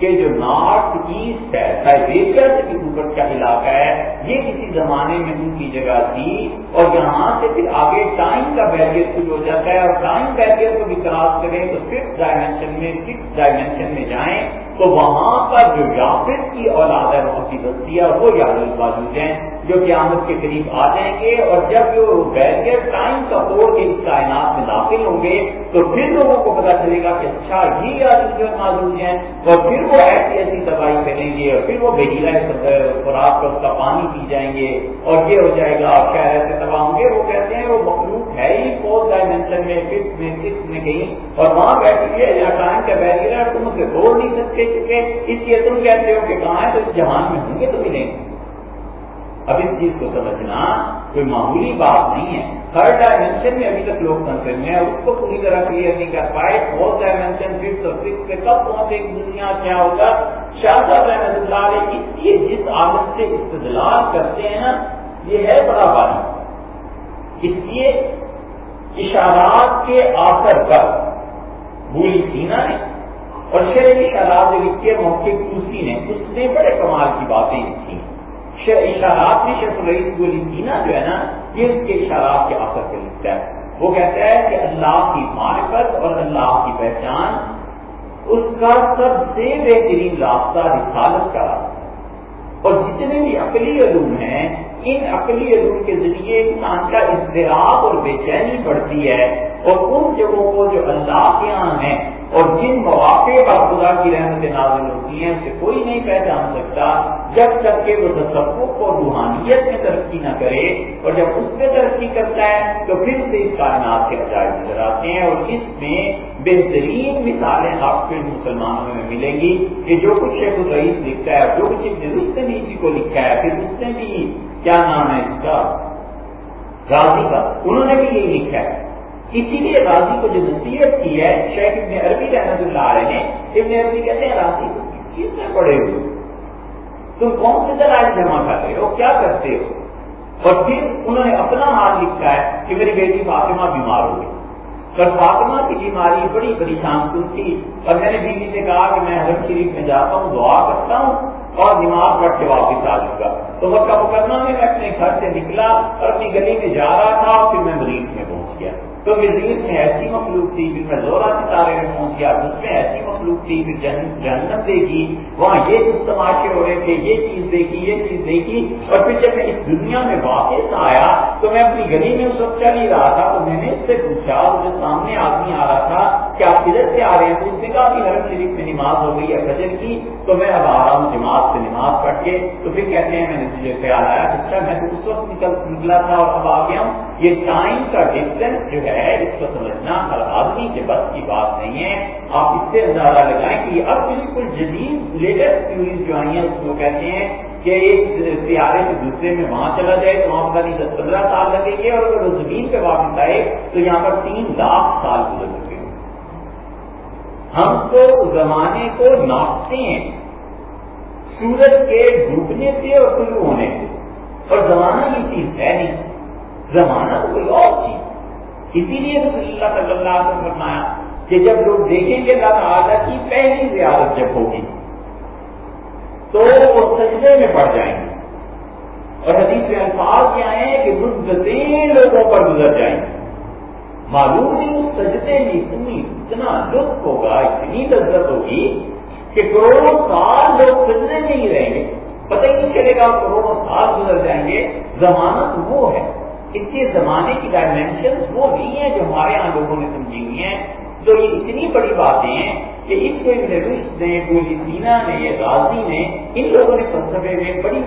[SPEAKER 1] کہ جو نارتھ ایسٹ ہے، سائبیریا سے بھی اوپر کا علاقہ ہے، یہ کسی زمانے میں ان کی جگہ تھی اور یہاں سے پھر آگے ٹائم کا بیریئر شروع ہو جاتا ہے اور ٹائم بیریئر کو بھی کراس کریں تو ففتھ ڈائمینشن میں سکس ڈائمینشن میں جائیں تو وہاں پر جو یافت کی اولاد ہے بہت سی بستی ہے وہ یاد موجود ہیں۔ جو قیامت کے قریب آ جائیں گے اور جب جو بیریئر ٹائم کا توڑ کے اس کائنات میں داخل ہوں گے، تو پھر لوگوں کو پتا چلے گا کہ اچھا یہ یاد موجود ہیں اور پھر وہ ایسی ایسی دوائی کریں گے اور پھر وہ بھیجیلا خوراک کا اس کا پانی پی جائیں گے اور یہ ہو جائے گا اور شہر ایسے تباہ ہوں گے؟ وہ کہتے ہیں وہ مخلوق ہے ہی فورتھ ڈائمینشن میں ففتھ میں سکس میں کہیں اور وہاں بیٹھی ہے یا ٹائم کا بیریئر تم اسے توڑ نہیں سکتے چکے اس لیے تم کہتے ہو کہ کہاں ہے، تو اس جہان میں ہوں گے تو ملیں گے اب اس چیز کو سمجھنا کوئی معمولی بات نہیں ہے۔ ہر ڈائمینشن میں ابھی تک لوگ پھنسے ہوئے ہیں اس کو پوری طرح کلیئر نہیں کر پائے۔ فورتھ ڈائمینشن ففتھ اور سکس پہ کب پہنچے دنیا، کیا ہوگا؟ شاہ صاحب رحمت اللہ علیہ اس جس عادت سے استدلال کرتے ہیں نا، یہ ہے بڑا بات۔ اس لیے اشارات کے آخر پر بولی سینا نے اور شرح اشارات جو لکھے موقع کوسی نے، اس نے بڑے کمال کی باتیں لکھی۔ اشارات میں شیخ الرئیس گولی جو ہے نا، یہ اس کے اشارات کے آخر پہ لکھتا ہے۔ وہ کہتا ہے کہ اللہ کی معرفت اور اللہ کی پہچان، اس کا سب سے بہترین راستہ رسالت کا راستہ اور جتنے بھی عقلی علوم ہیں، ان عقلی علوم کے ذریعے انسان کا اضطراب اور بے چینی بڑھتی ہے۔ اور ان جگہوں کو جو اللہ کے یہاں ہیں اور جن مواقع پر خدا کی رحمت نازل ہوتی ہیں، اسے کوئی نہیں پہچان سکتا۔ جب تک کہ وہ تصوف اور روحانیت میں ترقی نہ کرے اور جب اس میں ترقی کرتا ہے، تو پھر سے اس کائنات کے عجائب نظر آتے ہیں اور اس میں بہترین مثالیں آپ کے مسلمانوں میں ملیں گی کہ جو کچھ شیخ الرئیس لکھتا ہے جو کچھ درست نے کو لکھا ہے، پھر اس نے بھی کیا نام ہے اس کا؟ راضی کا۔ انہوں نے بھی یہی لکھا ہے۔ اسی لیے راضی کو جو نصیحت کی ہے، شیخ ابن عربی رحمت اللہ علیہ نے، ابن عربی کہتے ہیں راضی کو کس میں پڑے ہوئے تم کون سے دلائل جمع کر رہے ہو؟ کیا کرتے ہو؟ اور پھر انہوں نے اپنا حال لکھا ہے کہ میری بیٹی فاطمہ بیمار ہو گئی۔ پر فاطمہ کی بیماری بڑی پریشان کن تھی۔ اور میں نے بیوی سے کہا کہ میں حرم شریف میں جاتا ہوں، دعا کرتا ہوں اور نماز پڑھ کے واپس آ جاؤں۔ گا تو مکہ مکرمہ میں میں اپنے گھر سے نکلا اور اپنی گلی میں جا رہا تھا، پھر میں مریض میں پہنچ گیا۔ تو مزید میں ایسی مخلوق تھی پھر میں زورا ستارے میں پہنچ گیا اس میں ایسی مخلوق تھی، پھر جہنم دیکھی وہاں یہ کچھ تماشے ہو رہے تھے، یہ چیز دیکھی یہ چیز دیکھی اور پھر جب میں اس دنیا میں واپس آیا تو میں اپنی گلی میں اس وقت چل ہی رہا تھا تو میں نے اس سے پوچھا جو سامنے آدمی آ رہا تھا کہ آپ کدھر سے آ رہے ہیں؟ تو اس نے کہا کہ حرم شریف میں نماز ہو گئی ہے فجر کی، تو میں اب آ رہا ہوں جماعت سے نماز پڑھ کے۔ تو پھر کہتے ہیں، میں نے تجھے خیال آیا اچھا میں تو اس وقت نکل، نکلا تھا اور اب آ گیا ہوں۔ یہ ٹائم کا ڈسٹینس جو ہے ہے، اس کو سمجھنا ہر آدمی کے بس کی بات نہیں ہے۔ آپ اس سے اندازہ لگائیں کہ اب بالکل جدید لیٹسٹ تھیوریز جو آئی ہیں، اس کو کہتے ہیں کہ ایک سیارے سے دوسرے میں وہاں چلا جائے تو وہاں پر دس پندرہ سال لگیں گے اور اگر وہ زمین پہ واپس آئے تو یہاں پر تین لاکھ سال گزر چکے ہیں۔ ہم تو زمانے کو ناپتے ہیں۔ سورج کے ڈوبنے سے اور طلوع ہونے سے۔ اور زمانہ یہ چیز ہے نہیں۔ زمانہ تو کوئی اور چیز اسی لیے رسول اللہ صلی اللہ علیہ وسلم فرمایا کہ جب لوگ دیکھیں گے اللہ تعالیٰ کی پہلی زیارت جب ہوگی، تو وہ سجدے میں پڑ جائیں گے۔ اور حدیث میں الفاظ کیا ہے کہ مدتیں لوگوں پر گزر جائیں گے۔ معلوم نہیں اس سجدے میں اتنی، اتنا لطف ہوگا، اتنی لذت ہوگی کہ کروڑوں سال لوگ سجدے میں ہی رہیں گے۔ پتہ ہی نہیں چلے گا، کروڑوں سال گزر جائیں گے۔ زمانت وہ ہے۔ اس کے زمانے کی ڈائمینشن وہ نہیں ہے جو ہمارے یہاں لوگوں نے سمجھی ہوئی ہیں، جو یہ اتنی بڑی باتیں ہیں کہ اس کو نے گولی جی سینا نے، یہ غازی نے، ان لوگوں نے فلسفے میں بڑی،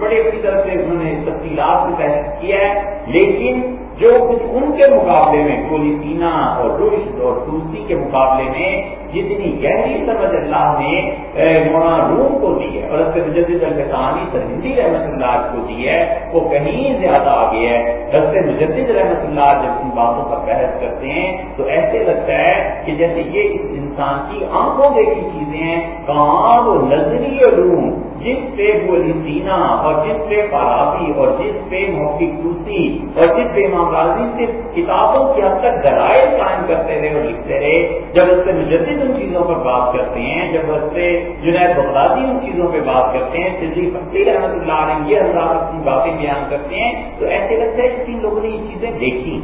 [SPEAKER 1] بڑے، بڑی طرح سے انہوں نے تفصیلات میں بحث کیا ہے۔ لیکن جو کچھ ان کے مقابلے میں گولی جی سینا اور رشد اور تلسی کے مقابلے میں جتنی گہری سمجھ اللہ نے مولانا روم کو دی ہے، اور اس کے مجدد الفانی سرہندی رحمت اللہ کو دی ہے، وہ کہیں زیادہ آگے ہے۔ رست مجدد رحمت اللہ جب ان باتوں پر بحث کرتے ہیں، تو ایسے لگتا ہے کہ جیسے یہ اس انسان کی آنکھوں دیکھی چیزیں ہیں، کہاں وہ نظری علوم جس پہ وہ سینا اور جس پہ فارابی اور جس پہ محقق توسی اور جس پہ امام راضی سے کتابوں کی حد تک درائل قائم کرتے رہے اور لکھتے رہے، جب اس سے مجدد ان چیزوں پر بات کرتے ہیں، جب اس سے جنید بغدادی ان چیزوں پہ بات کرتے ہیں سزی فخری رحمت اللہ علیہ یہ حضرات اپنی باتیں بیان کرتے ہیں، تو ایسے لگتا ہے کہ لوگوں نے یہ چیزیں دیکھی۔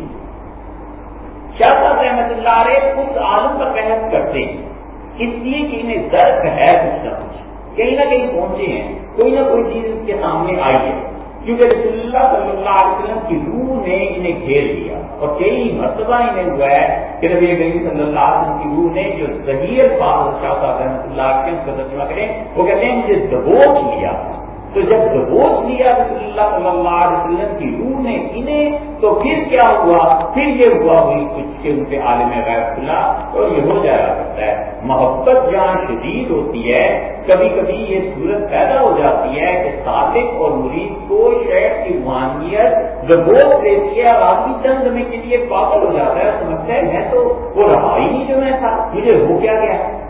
[SPEAKER 1] شاہ صاحب رحمت اللہ علیہ اس عالم پر بحث کرتے ہیں۔ اس لیے کہ انہیں درد ہے کچھ نہ کچھ۔ کہیں نہ کہیں پہنچے ہیں، کوئی نہ کوئی چیز ان کے سامنے آئی ہے۔ کیونکہ رسول اللہ صلی اللہ علیہ وسلم کی روح نے انہیں گھیر لیا۔ اور کئی مرتبہ انہیں ہوا ہے کہ ربی کریم صلی اللہ علیہ وسلم کی روح نے جو صحیح بادشاہ صاحب رحمۃ اللہ کے اس کا ترجمہ کریں، وہ کہتے ہیں، مجھے دبوچ لیا۔ تو جب دبوچ لیا رسول اللہ صلی اللہ علیہ وسلم کی روح نے انہیں، تو پھر کیا ہوا؟ پھر یہ ہوا ہوئی کچھ کے ان کے عالم غیر اللہ اور یہ ہو جایا کرتا ہے۔ محبت جہاں شدید ہوتی ہے۔ کبھی کبھی یہ صورت پیدا ہو جاتی ہے کہ صادق اور مرید کو شہر کی روحانیت گبوس دیتی ہے اور آدمی چند سمے کے لیے پاگل ہو جاتا ہے، سمجھتا ہے، میں تو وہ رہا ہی نہیں جو میں تھا، مجھے ہو کیا گیا؟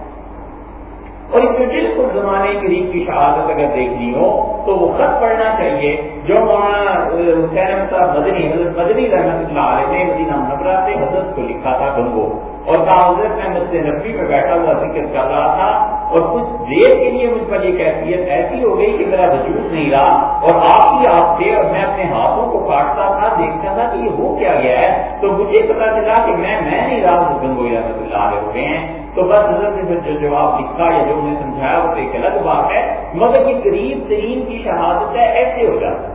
[SPEAKER 1] اور اس میں بالکل زمانے قریب کی شہادت اگر دیکھنی ہو، تو وہ خط پڑھنا چاہیے، جو مولانا حسین احمد صاحب مدنی، حضرت مدنی رحمت اللہ علیہ نے مدینہ نبرا سے حضرت کو لکھا تھا گنگو۔ اور حضرت میں مسجد نبی پہ بیٹھا ہوا ذکر کر رہا تھا، اور کچھ دیر کے لیے مجھ پر یہ کیفیت ایسی ہو گئی کہ میرا وجود نہیں رہا، اور آپ ہی آپ تھے اور میں اپنے ہاتھوں کو کاٹتا تھا، دیکھتا تھا کہ یہ ہو کیا گیا ہے۔ تو مجھے پتا چلا کہ میں میں نہیں رہا گنگوئی رحمت اللہ علیہ ہو گئے ہیں۔ تو بس حضرت نے جو جواب لکھا یا جو انہیں سمجھایا وہ ایک الگ بات ہے، مگر یہ قریب ترین کی شہادت ہے، ایسے ہو جاتا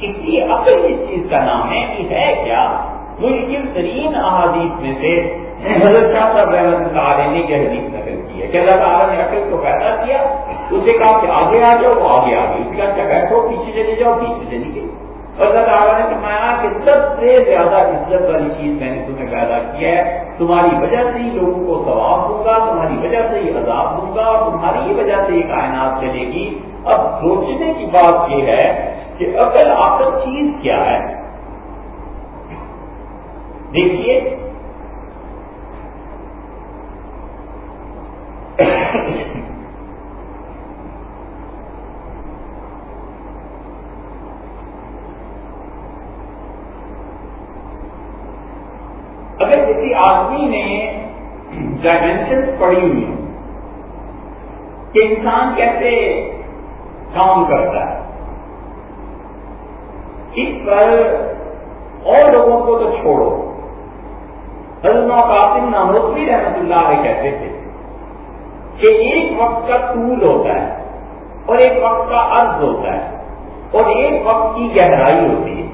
[SPEAKER 1] اس لیے اصل اس چیز کا نام ہے کہ ہے کیا؟ مشکل ترین احادیث میں سے حضرت شاہ صاحب رحمت اللہ علیہ نے یہ حدیث نقل کی ہے کہ اللہ تعالیٰ نے عقل کو پیدا کیا، اسے کہا کہ آگے آ جاؤ، وہ آگے آ گئی اس کا بیٹھو پیچھے چلے جاؤ، پیچھے چلی گئی۔ اللہ تعالیٰ نے فرمایا کہ سب سے زیادہ عزت والی چیز میں نے تمہیں پیدا کیا ہے، تمہاری وجہ سے ہی لوگوں کو ثواب دوں گا، تمہاری وجہ سے ہی عذاب دوں گا اور تمہاری ہی وجہ سے یہ کائنات چلے گی۔ اب سوچنے کی بات یہ ہے کہ اصل آخر چیز کیا ہے؟ دیکھیے اگر کسی آدمی نے ڈائمینشن پڑھی ہوئی کہ انسان کیسے کام کرتا ہے۔ اس پر اور لوگوں کو تو چھوڑو۔ حضرت قاسم ناموسری رحمت اللہ علیہ کہتے تھے کہ ایک وقت کا طول ہوتا ہے اور ایک وقت کا عرض ہوتا ہے اور ایک وقت کی گہرائی ہوتی ہے۔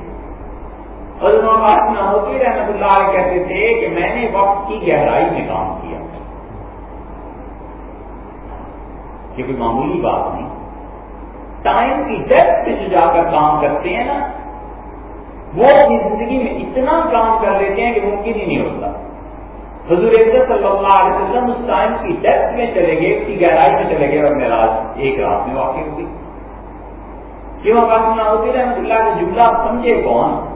[SPEAKER 1] ہوتی رحمت اللہ علیہ کہتے تھے کہ میں نے وقت کی گہرائی میں کام کیا۔ یہ کوئی معمولی بات نہیں۔ ٹائم کی ڈیپتھ سے جو جا کر کام کرتے ہیں نا، وہ اپنی زندگی میں اتنا کام کر لیتے ہیں کہ ممکن ہی نہیں ہوتا۔ حضور عزت صلی اللہ علیہ وسلم اس ٹائم کی ڈیپتھ میں چلے گئے، اس کی گہرائی میں چلے گئے اور میرا ایک رات میں واقع ہوئی کیوں ہوتی رحمت اللہ کا جملہ سمجھے کون؟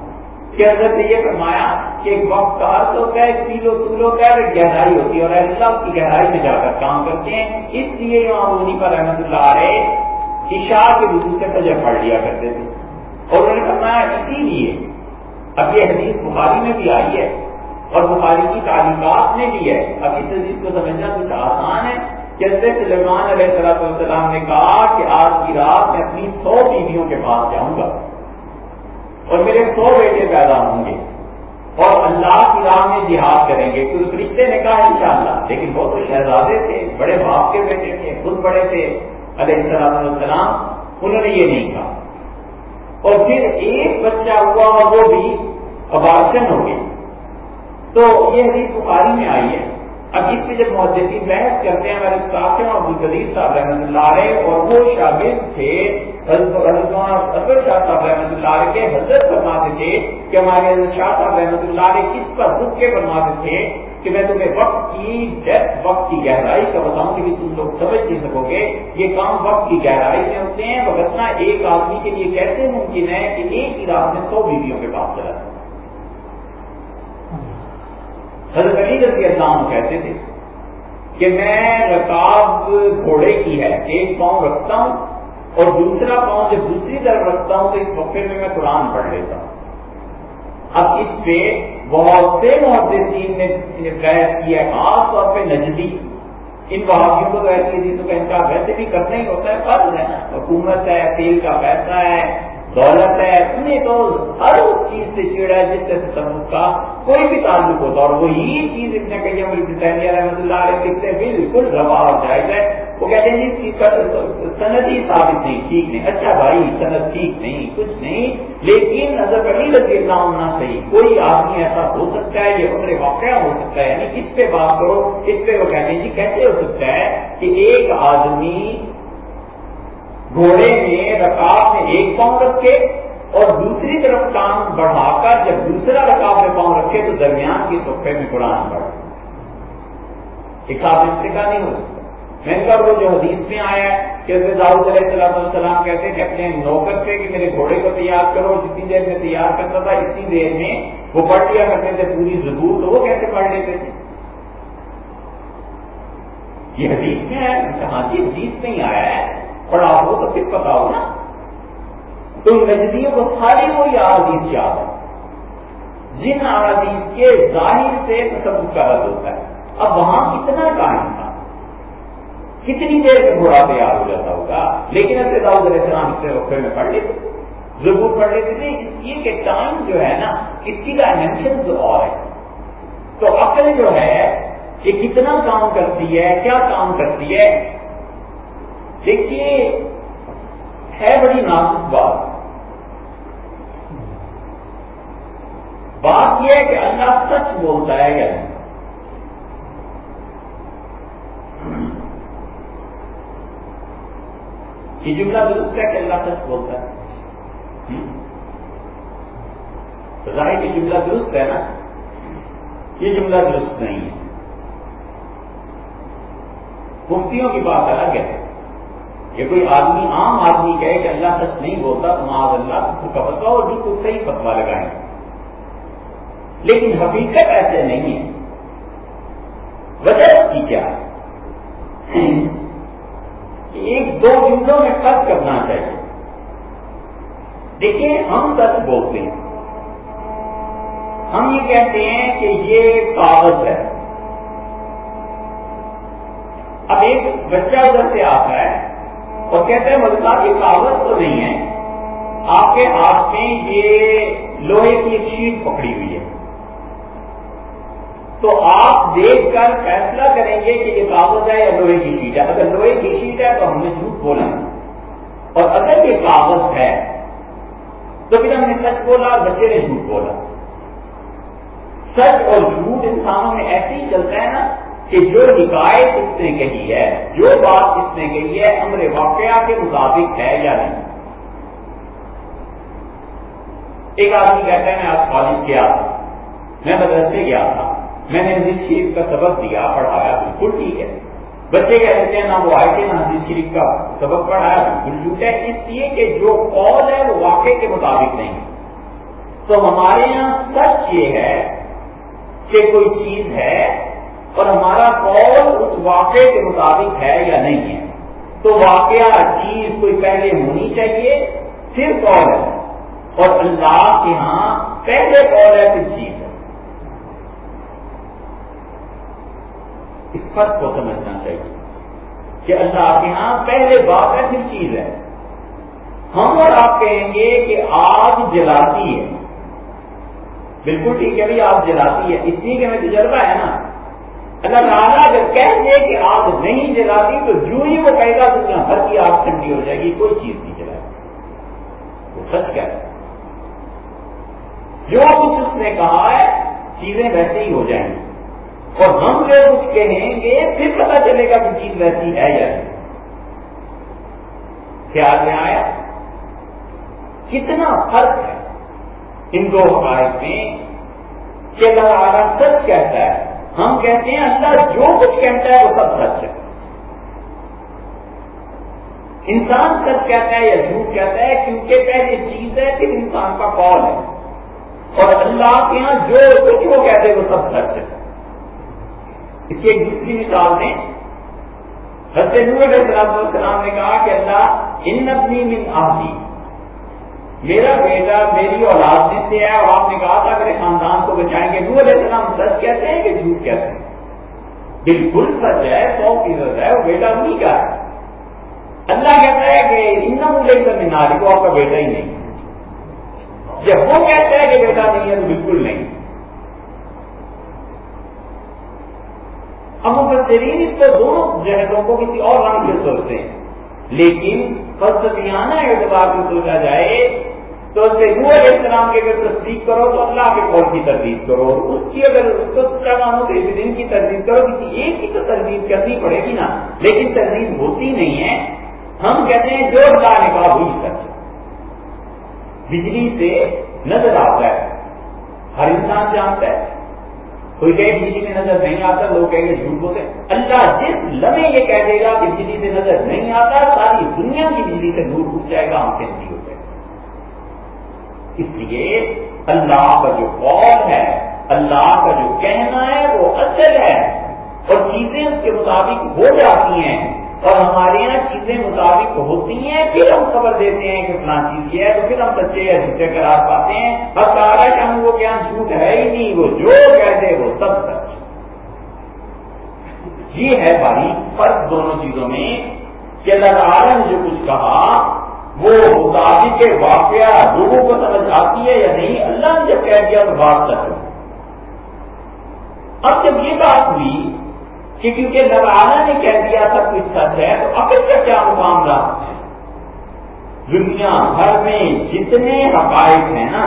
[SPEAKER 1] کہ حضرت نے یہ فرمایا کہ ایک وقت کا عرض ہوتا ہے کلو کلو کا ایک گہرائی ہوتی ہے اور اللہ کی گہرائی میں جا کر کام کرتے ہیں۔ اس لیے امام انی پر رحمت اللہ رہے عشاء کے وجود سے فجر پڑھ لیا کرتے تھے۔ اور انہوں نے فرمایا اسی لیے، اب یہ حدیث بخاری میں بھی آئی ہے اور بخاری کی تعلیمات میں بھی ہے۔ اب اس حدیث کو سمجھنا کچھ آسان ہے۔ جیسے سلمان علیہ السلام السلام نے کہا کہ آج کی رات میں اپنی سو بیویوں کے پاس جاؤں گا۔ اور میرے سو بیٹے پیدا ہوں گے۔ اور اللہ کی راہ میں جہاد کریں گے۔ کچھ رشتے نے کہا انشاءاللہ۔ لیکن وہ تو شہزادے تھے، بڑے باپ کے بیٹے تھے، خود بڑے تھے۔ علیہ السلام السلام، انہوں نے یہ نہیں کہا۔ اور پھر ایک بچہ ہوا اور وہ بھی ابارشن ہو گئی تو یہ حدیث بخاری میں آئی ہے۔ اب اس پہ جب محدثین بحث کرتے ہیں میرے ساتھ عبد القدیر صاحب رحمۃ اللہ علیہ، اور وہ شاگرد تھے۔ اکبر شاہ صاحب رحمۃ اللہ علیہ کے حضرت فرماتے تھے کہ ہمارے شاہ صاحب رحمۃ اللہ علیہ کس پر رک کے فرماتے تھے کہ میں تمہیں وقت کی ڈیپتھ وقت کی گہرائی کا بتاؤں کہ تم لوگ سمجھ نہیں سکو گے۔ یہ کام وقت کی گہرائی میں ہوتے ہیں بگتنا ایک آدمی کے لیے کیسے ممکن ہے کہ ایک ہی رات میں سو بیویوں کے پاس چلا حضرت علی رضی اللہ عنہ کہتے تھے کہ میں رکاب گھوڑے کی ہے، ایک پاؤں رکھتا ہوں اور دوسرا پاؤں جب دوسری طرف رکھتا ہوں تو اس وقفے میں میں قرآن پڑھ لیتا ہوں۔ اب اس پہ بہت سے محدثین نے بحث کیا، خاص طور پہ نجدی۔ ان بہادیوں کو تو ایسی حدیثوں کا ویسے بھی کرنا ہی ہوتا ہے فرض ہے حکومت ہے، تیل کا پیسہ ہے دولت ہے، انہیں تو ہر اس چیز سے چڑ ہے جس سے تصوف کا کوئی بھی تعلق ہوتا اور وہی چیز اتنے کہیے برطانیہ رحمۃ اللہ علیہ لکھتے بالکل روا اور جائز ہے۔ وہ کہتے ہیں جی صنعت ہی ثابت نہیں، ٹھیک نہیں۔ اچھا بھائی صنعت ٹھیک نہیں، کچھ نہیں۔ لیکن نظر علی رضی اللہ ہونا صحیح۔ کوئی آدمی ایسا ہو سکتا ہے، یہ عمر واقعہ ہو سکتا ہے۔ یعنی اس پہ بات کرو، اس پہ وہ کہتے ہیں جی کیسے ہو سکتا ہے کہ ایک آدمی گھوڑے میں رکاب میں ایک پاؤں رکھے اور دوسری طرف کام بڑھا کر جب دوسرا رکاب میں پاؤں رکھے تو درمیان کی صفحے میں قرآن بڑھ ایک آپ کا نہیں ہو سکتا۔ میں نے کہا، وہ جو حدیث میں آیا ہے کہ داؤد علیہ السلام کہتے تھے اپنے نوکر سے کہ میرے گھوڑے کو تیار کرو، جتنی دیر میں تیار کرتا تھا اتنی دیر میں وہ پڑھ لیا کرتے تھے پوری ضرور تو وہ کیسے پڑھ لیتے تھے؟ یہ حدیث میں ہے ہاں جی حدیث نہیں آیا ہے۔ پڑھا ہو تو پھر پتا ہو نا۔ تو نجدیوں کو ساری وہی حدیث یاد ہے۔ جن احادیث کے ظاہر سے تصور کا رد ہوتا ہے۔ اب وہاں کتنا ٹائم تھا؟ کتنی دیر میں گھوڑا تیار ہو جاتا ہوگا؟ لیکن ایسے داؤد علیہ السلام اس سے وقت میں پڑھ لیتے ضرور پڑھ لیتے تھے۔ اس لیے کہ ٹائم جو ہے نا، اس کی ڈائمینشن جو اور ہے تو عقل جو ہے، یہ کتنا کام کرتی ہے؟ کیا کام کرتی ہے؟ دیکھیے، ہے بڑی نازک بات۔ بات یہ ہے کہ اللہ سچ بولتا ہے یا نہیں؟ یہ جملہ درست ہے کہ اللہ سچ بولتا ہے؟ ظاہر یہ جملہ درست ہے نا؟ یہ جملہ درست نہیں ہے۔ مفتیوں کی بات الگ ہے۔ کہ کوئی آدمی عام آدمی کہے کہ اللہ سچ نہیں بولتا تو معاذ اللہ کا فتوا اور بالکل صحیح فتوا لگائیں۔ لیکن حقیقت ایسے نہیں ہے۔ وجہ کی کیا ہے؟ ایک دو جملوں میں فرق کرنا چاہیے۔ دیکھیے ہم سچ بولتے ہیں۔ ہم یہ کہتے ہیں کہ یہ کاغذ ہے۔ اب ایک بچہ ادھر سے آتا ہے۔ اور کہتے ہیں مطلب یہ کاغذ تو نہیں ہے۔ آپ کے ہاتھ میں یہ لوہے کی ایک شیٹ پکڑی ہوئی ہے۔ تو آپ دیکھ کر فیصلہ کریں گے کہ یہ کاغذ ہے یا لوہے کی شیٹ ہے۔ اگر لوہے کی شیٹ ہے تو ہم نے جھوٹ بولا۔ اور اگر یہ کاغذ ہے تو پھر ہم نے سچ بولا، بچے نے جھوٹ بولا۔ سچ اور جھوٹ انسانوں میں ایسے ہی چلتا ہے نا کہ جو حکایت اس نے کہی ہے، جو بات اس نے کہی ہے، امر واقعہ کے مطابق ہے یا نہیں؟ ایک آدمی کہتا ہے، میں آج کالج گیا تھا، میں مدرسے گیا تھا، میں نے حدیث شریف کا سبق دیا، پڑھایا، بالکل ٹھیک ہے۔ بچے کہتے ہیں، نہ وہ آئے تھے، نہ حدیث شریف کا سبق پڑھایا، بالکل جھوٹ ہے۔ اس لیے کہ جو قول ہے، وہ واقع کے مطابق نہیں تو ہمارے یہاں سچ یہ ہے کہ کوئی چیز ہے اور ہمارا قول اس واقع کے مطابق ہے یا نہیں ہے۔ تو واقعہ چیز کوئی پہلے ہونی چاہیے، پھر قول ہے۔ اور اللہ کے ہاں پہلے قول ہے، پھر چیز ہے۔ اس فرق کو سمجھنا چاہیے کہ اللہ کے ہاں پہلے بات ہے، پھر چیز ہے۔ ہم اور آپ کہیں گے کہ آگ جلاتی ہے۔ بالکل ٹھیک ہے بھائی، آگ جلاتی ہے۔ اس لیے کہ ہمیں تجربہ ہے نا۔ اللہ تعالیٰ اگر کہہ دے کہ آگ نہیں جلاتی تو جو ہی وہ کہے گا دنیا بھر کی آگ ٹھنڈی ہو جائے گی، کوئی چیز نہیں جلائے وہ سچ کیا ہے جو کچھ اس نے کہا ہے، چیزیں ویسے ہی ہو جائیں گی۔ اور ہم جو کچھ کہیں گے، پھر پتا چلے گا کہ چیز ویسی ہے یا نہیں۔ خیال میں آیا؟ کتنا فرق ہے ان دو حقائق میں کہ اللہ تعالیٰ سچ کہتا ہے ہم کہتے ہیں اللہ جو کچھ کہتا ہے وہ سب سچ ہے۔ انسان سچ کہتا ہے یا جھوٹ کہتا ہے، کیونکہ پہلے چیز ہے، پھر انسان کا کال ہے۔ اور اللہ کے یہاں جو کچھ وہ کہتے ہیں وہ سب سچ ہے۔ اس کی ایک دوسری مثال میں حضرت السلام نے کہا کہ اللہ، ان اپنی من آتی میرا بیٹا میری اولاد میں سے ہے اور آپ نے کہا تھا میرے خاندان کو بچائیں گے نور علیہ السلام سچ کہتے ہیں کہ جھوٹ کہتے ہیں؟ بالکل سچ ہے، سو فیصد ہے، وہ بیٹا انہیں کا ہے۔ اللہ کہتا ہے کہ ان ملے کا میناری کو آپ کا بیٹا ہی نہیں۔ جب وہ کہتا ہے کہ بیٹا نہیں ہے، تو بالکل نہیں۔ اب مفسرین اس کو دونوں جہتوں کو کسی اور رنگ سے سوچتے ہیں۔ لیکن فلسفیانہ اعتبار سے سوچا جائے تو نور علیہ السلام کی اگر تصدیق کرو تو اللہ کے قول کی تردید کرو اس کی اگر اس کو سچا مانو تو اس دن کی تردید کرو کسی ایک کی تو تردید کرنی پڑے گی نا۔ لیکن تردید ہوتی نہیں ہے۔ ہم کہتے ہیں جو اللہ نے کہا وہی سچ بجلی سے نظر آتا ہے۔ ہر انسان جانتا ہے۔ کوئی کہے بجلی میں نظر نہیں آتا، لوگ کہیں گے جھوٹ بولتے اللہ جس لمحے یہ کہہ دے گا کہ بجلی سے نظر نہیں آتا، ساری دنیا کی بجلی سے دور اٹھ جائے گا، ہم سے نہیں ہو جائے گا اس لیے اللہ کا جو قول ہے، اللہ کا جو کہنا ہے، وہ اصل ہے۔ اور چیزیں اس کے مطابق ہو جاتی ہیں۔ اور ہمارے یہاں چیزیں مطابق ہوتی ہیں، پھر ہم خبر دیتے ہیں کہ فلاں چیز یہ ہے، تو پھر ہم سچے یا جھوٹے قرار پاتے ہیں۔ بس سارا کہ ہم وہ کیا جھوٹ ہے ہی نہیں، وہ جو کہتے وہ سب سچ۔ یہ ہے بھائی فرق دونوں چیزوں میں کہ اللہ تعالیٰ نے جو کچھ کہا وہ مطابق واقعہ لوگوں کو سمجھ آتی ہے یا نہیں؟ اللہ نے جب کہہ دیا تو بات کر اب جب یہ بات ہوئی کہ کیونکہ نرانا نے کہہ دیا تھا کچھ سچ ہے تو اب کا کیا مقام رہا؟ دنیا بھر میں جتنے حقائق ہیں نا،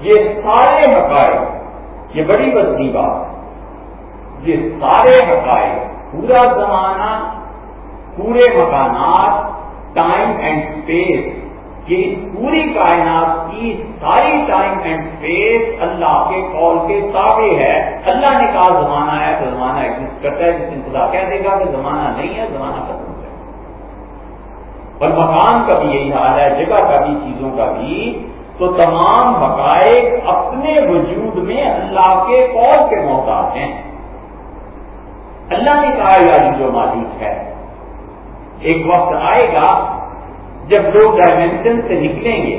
[SPEAKER 1] یہ سارے حقائق، یہ بڑی بدی بات، یہ سارے حقائق پورا زمانہ، پورے مکانات ٹائم اینڈ اسپیس کہ پوری کائنات کی ساری ٹائم اینڈ اسپیس اللہ کے قول کے تابع ہے۔ اللہ نے کہا زمانہ ہے تو زمانہ ایگزٹ کرتا ہے، جس دن خدا کہہ دے گا کہ زمانہ نہیں ہے، زمانہ ختم ہو جائے۔ اور مکان کا بھی یہی حال ہے، جگہ کا بھی، چیزوں کا بھی۔ تو تمام حقائق اپنے وجود میں اللہ کے قول کے محتاج ہیں۔ اللہ نے کہا یار جو مالک ہے ایک وقت آئے گا جب لوگ ڈائمینشن سے نکلیں گے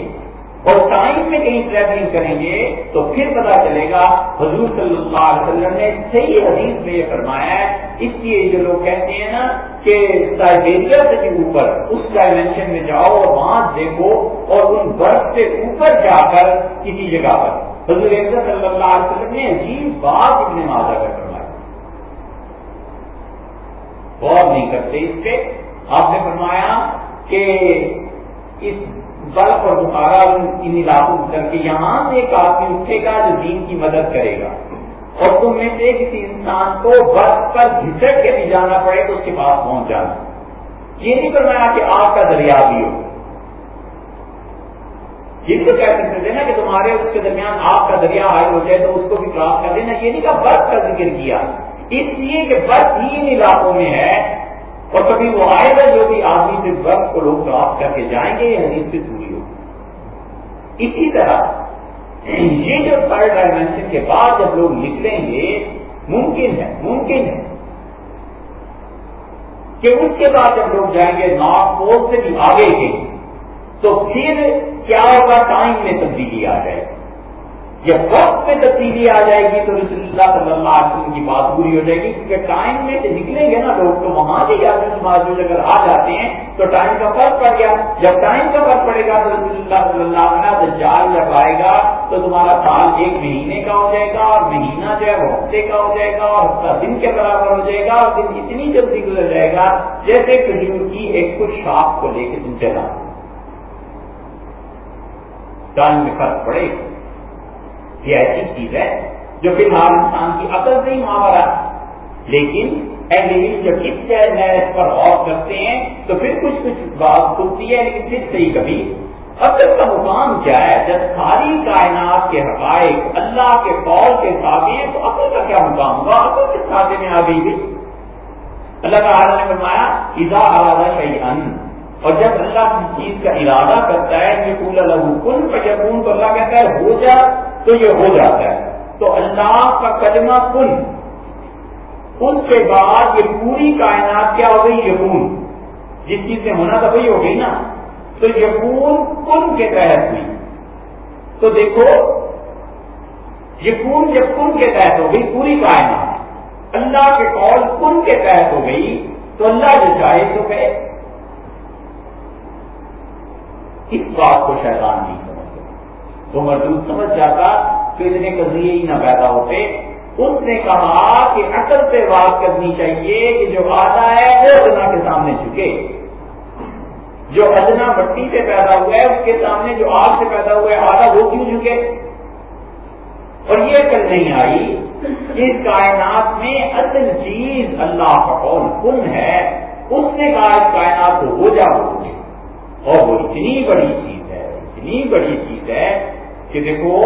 [SPEAKER 1] اور ٹائم میں کہیں ٹریولنگ کریں گے تو پھر پتا چلے گا حضور صلی اللہ علیہ وسلم نے صحیح حدیث میں یہ فرمایا ہے۔ اس لیے جو لوگ کہتے ہیں نا کہ سائبیریا سے اوپر، اس ڈائمینشن میں جاؤ اور وہاں دیکھو اور ان برف سے اوپر جا کر کسی جگہ پر۔ حضور صلی اللہ علیہ وسلم نے عجیب بات اپنے مادہ کر فرمایا غور نہیں کرتے اس پہ۔ آپ نے فرمایا کہ اس برف اور بخارا ان علاقوں کر کے یہاں سے ایک آدمی اٹھے گا جو دین کی مدد کرے گا۔ اور تم میں سے کسی انسان کو برف پر گھسٹ کے بھی جانا پڑے تو اس کے پاس پہنچ جانا۔ یہ نہیں فرمایا کہ آگ کا دریا بھی ہو۔ یہ تو کہہ سکتے نا کہ تمہارے اس کے درمیان آگ کا دریا حائل ہو جائے تو اس کو بھی کراس کر دینا۔ یہ نہیں کہا برف کا ذکر کیا۔ اس لیے کہ برف ہی ان علاقوں میں ہے اور کبھی وہ آئے گا جو بھی آدمی سے وقت کو لوگ کراس کر کے جائیں گے یعنی یہ حدیث سے پوری ہو اسی طرح یہ جو تھرڈ ڈائمینشن کے بعد جب لوگ نکلیں گے، ممکن ہے ممکن ہے کہ اس کے بعد جب لوگ جائیں گے نارتھ پول سے بھی آگے کے، تو پھر کیا ہوگا؟ ٹائم میں تبدیلی آ جائے گی۔ جب وقت میں تبدیلی آ جائے گی تو رسول اللہ صلی اللہ علیہ وسلم کی بات پوری ہو جائے گی، کیونکہ ٹائم میں سے نکلیں گے نا لوگ، تو وہاں سے سماج اگر آ جاتے ہیں تو ٹائم کا فرق پڑ گیا۔ جب ٹائم کا فرق پڑے گا تو رسول اللہ صلی اللہ علیہ وسلم جال جب آئے گا تو تمہارا سال ایک مہینے کا ہو جائے گا اور مہینہ جو ہے وہ ہفتے کا ہو جائے گا اور ہفتہ دن کے برابر ہو جائے گا اور دن اتنی جلدی گزر جائے گا جیسے کھجور کی ایک کچھ شاپ کو لے کے تم چلا۔ ٹائم میں فرق پڑے گا۔ یہ ایسی چیز ہے جو فی الحال انسان کی عقل سے ہی معاورہ لیکن جب اس پر غور کرتے ہیں تو پھر کچھ کچھ بات کھلتی ہے، لیکن پھر صحیح کبھی۔ عقل کا مقام کیا ہے؟ جب ساری کائنات کے حقائق اللہ کے قول کے ساتھ تو عقل کا کیا مقام ہوگا؟ عقل کے کھاتے میں آ گئی بھی اللہ تعالیٰ نے فرمایا ادا ارادہ شہی ان اور جب اللہ کسی چیز کا ارادہ کرتا ہے کہ پھول اللہ کن تو اللہ کہتا ہے، ہو جا تو یہ ہو جاتا ہے۔ تو اللہ کا کلمہ کن۔ ان کے بعد یہ پوری کائنات کیا ہو گئی؟ یقون۔ جس چیز سے ہونا تو وہی ہو گئی نا۔ تو یقون کن کے تحت ہوئی۔ تو دیکھو، یقون جب کن کے تحت ہو گئی، پوری کائنات۔ اللہ کے قول کن کے تحت ہو گئی۔ تو اللہ جو چاہے تو کہ اس بات کو شیطان نہیں وہ مردود سمجھ جاتا تو اتنے قضیے ہی نہ پیدا ہوتے۔ اس نے کہا کہ اصل سے بات کرنی چاہیے کہ جو آدھا ہے وہ ادنا کے سامنے جھکے۔ جو ادنا مٹی سے پیدا ہوا ہے، اس کے سامنے جو آگ سے پیدا ہوا ہے، آدھا وہ کیوں جھکے؟ اور یہ کل نہیں آئی اس کائنات میں اصل چیز اللہ کا قول کن ہے۔ اس نے کہا اس کائنات کو ہو جا اور وہ اتنی بڑی چیز ہے، اتنی بڑی چیز ہے کہ دیکھو،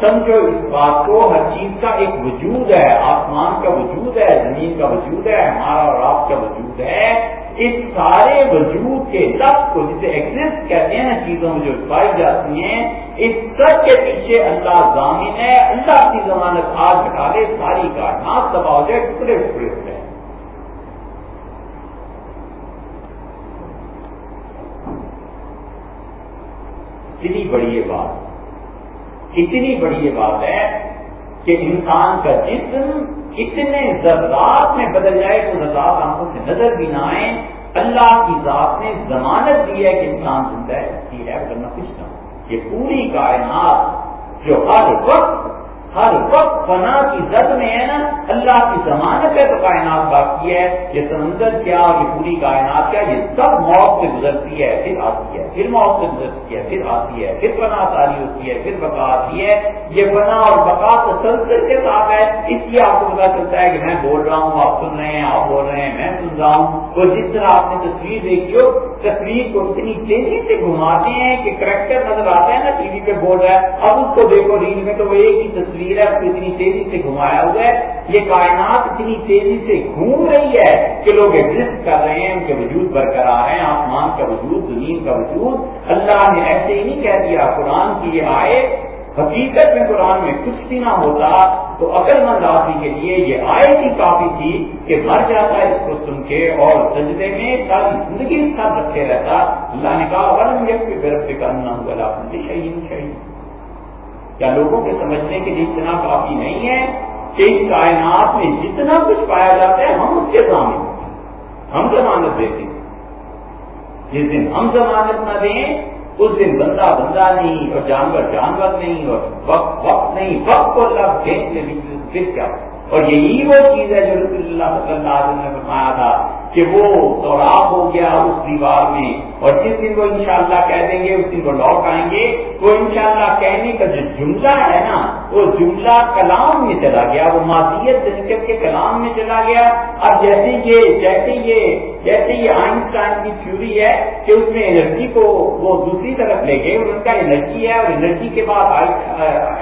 [SPEAKER 1] سمجھو اس بات کو، ہر چیز کا ایک وجود ہے، آسمان کا وجود ہے، زمین کا وجود ہے، ہمارا اور آپ کا وجود ہے۔ اس سارے وجود کے لفظ کو جسے ایگزٹ کہتے ہیں نا چیزوں میں جو پائی جاتی ہیں، اس سب کے پیچھے اللہ ضامن ہے۔ اللہ کی ضمانت آج ہٹا لے ساری کائنات تباہ ہو جائے، ٹکڑے ٹکڑے ہو جائے۔ اتنی بڑی یہ بات۔ اتنی بڑی یہ بات ہے کہ انسان کا جسم اتنے ذرات میں بدل جائے تو ذرات آنکھوں سے نظر بھی نہ آئے اللہ کی ذات نے ضمانت دی ہے کہ انسان زندہ ہے۔ ورنہ کچھ نہ یہ پوری کائنات جو ہر وقت ہر وقت فنا کی زد میں ہے نا، اللہ کی ضمانت ہے تو کائنات باقی ہے، یہ سمندر کیا، یہ پوری کائنات کیا، یہ سب موت سے گزرتی ہے، پھر آتی ہے، پھر موت سے گزرتی ہے، پھر آتی ہے، پھر فنا تاری ہوتی ہے، پھر بقا آتی ہے۔ یہ فنا اور بقا تسلسل کے ساتھ ہے، اس لیے آپ کو پتا چلتا ہے کہ میں بول رہا ہوں، آپ سن رہے ہیں، آپ بول رہے ہیں، میں سن رہا ہوں۔ اور جس طرح آپ نے تصویر دیکھی ہو، تصویر کو اتنی تیزی سے گھماتے ہیں کہ کریکٹر نظر آتا ہے نا، ٹی وی پہ بول رہا ہے، اب اس کو دیکھو، ریل میں تو وہ ایک ہی تصویر تصویر ہے اتنی تیزی سے گھمایا ہوا ہے۔ یہ کائنات اتنی تیزی سے گھوم رہی ہے کہ لوگ ایگزٹ کر رہے ہیں، ان کے وجود برقرار ہیں، آسمان کا وجود، زمین کا وجود۔ اللہ نے ایسے ہی نہیں کہہ دیا قرآن کی یہ آئے حقیقت میں قرآن میں کچھ بھی نہ ہوتا، تو عقل مند آدمی کے لیے یہ آئے ہی کافی تھی کہ مر جاتا ہے اس کو سن کے اور سجدے میں ساری زندگی ساتھ رکھے رہتا۔ اللہ نے کہا ورن کرنا ہوگا شہید شہید۔ کیا لوگوں کے سمجھنے کے لیے اتنا کافی نہیں ہے، کہ اس کائنات میں جتنا کچھ پایا جاتا ہے، ہم اس کے سامنے ہم ضمانت دیتے ہیں۔ جس دن ہم ضمانت نہ دیں، اس دن بندہ بندہ نہیں، اور جانور جانور نہیں، اور وقت وقت نہیں، وقت کو لفظ پھر کیا؟ اور یہی وہ چیز ہے جو رسول اللہ صلی اللہ علیہ وسلم نے فرمایا تھا۔ کہ وہ سوراخ ہو گیا اس دیوار میں اور جس دن وہ انشاءاللہ کہہ دیں گے، اس دن وہ لوٹ آئیں گے، وہ انشاءاللہ کہنے کا جو جملہ ہے نا، وہ جملہ کلام میں چلا گیا، وہ مادیت کے کلام میں چلا گیا۔ اور جیسے یہ جیسے یہ جیسے یہ آئنسٹائن کی تھیوری ہے کہ اس میں انرجی کو وہ دوسری طرف لے گئے ان کا انرجی ہے اور انرجی کے بعد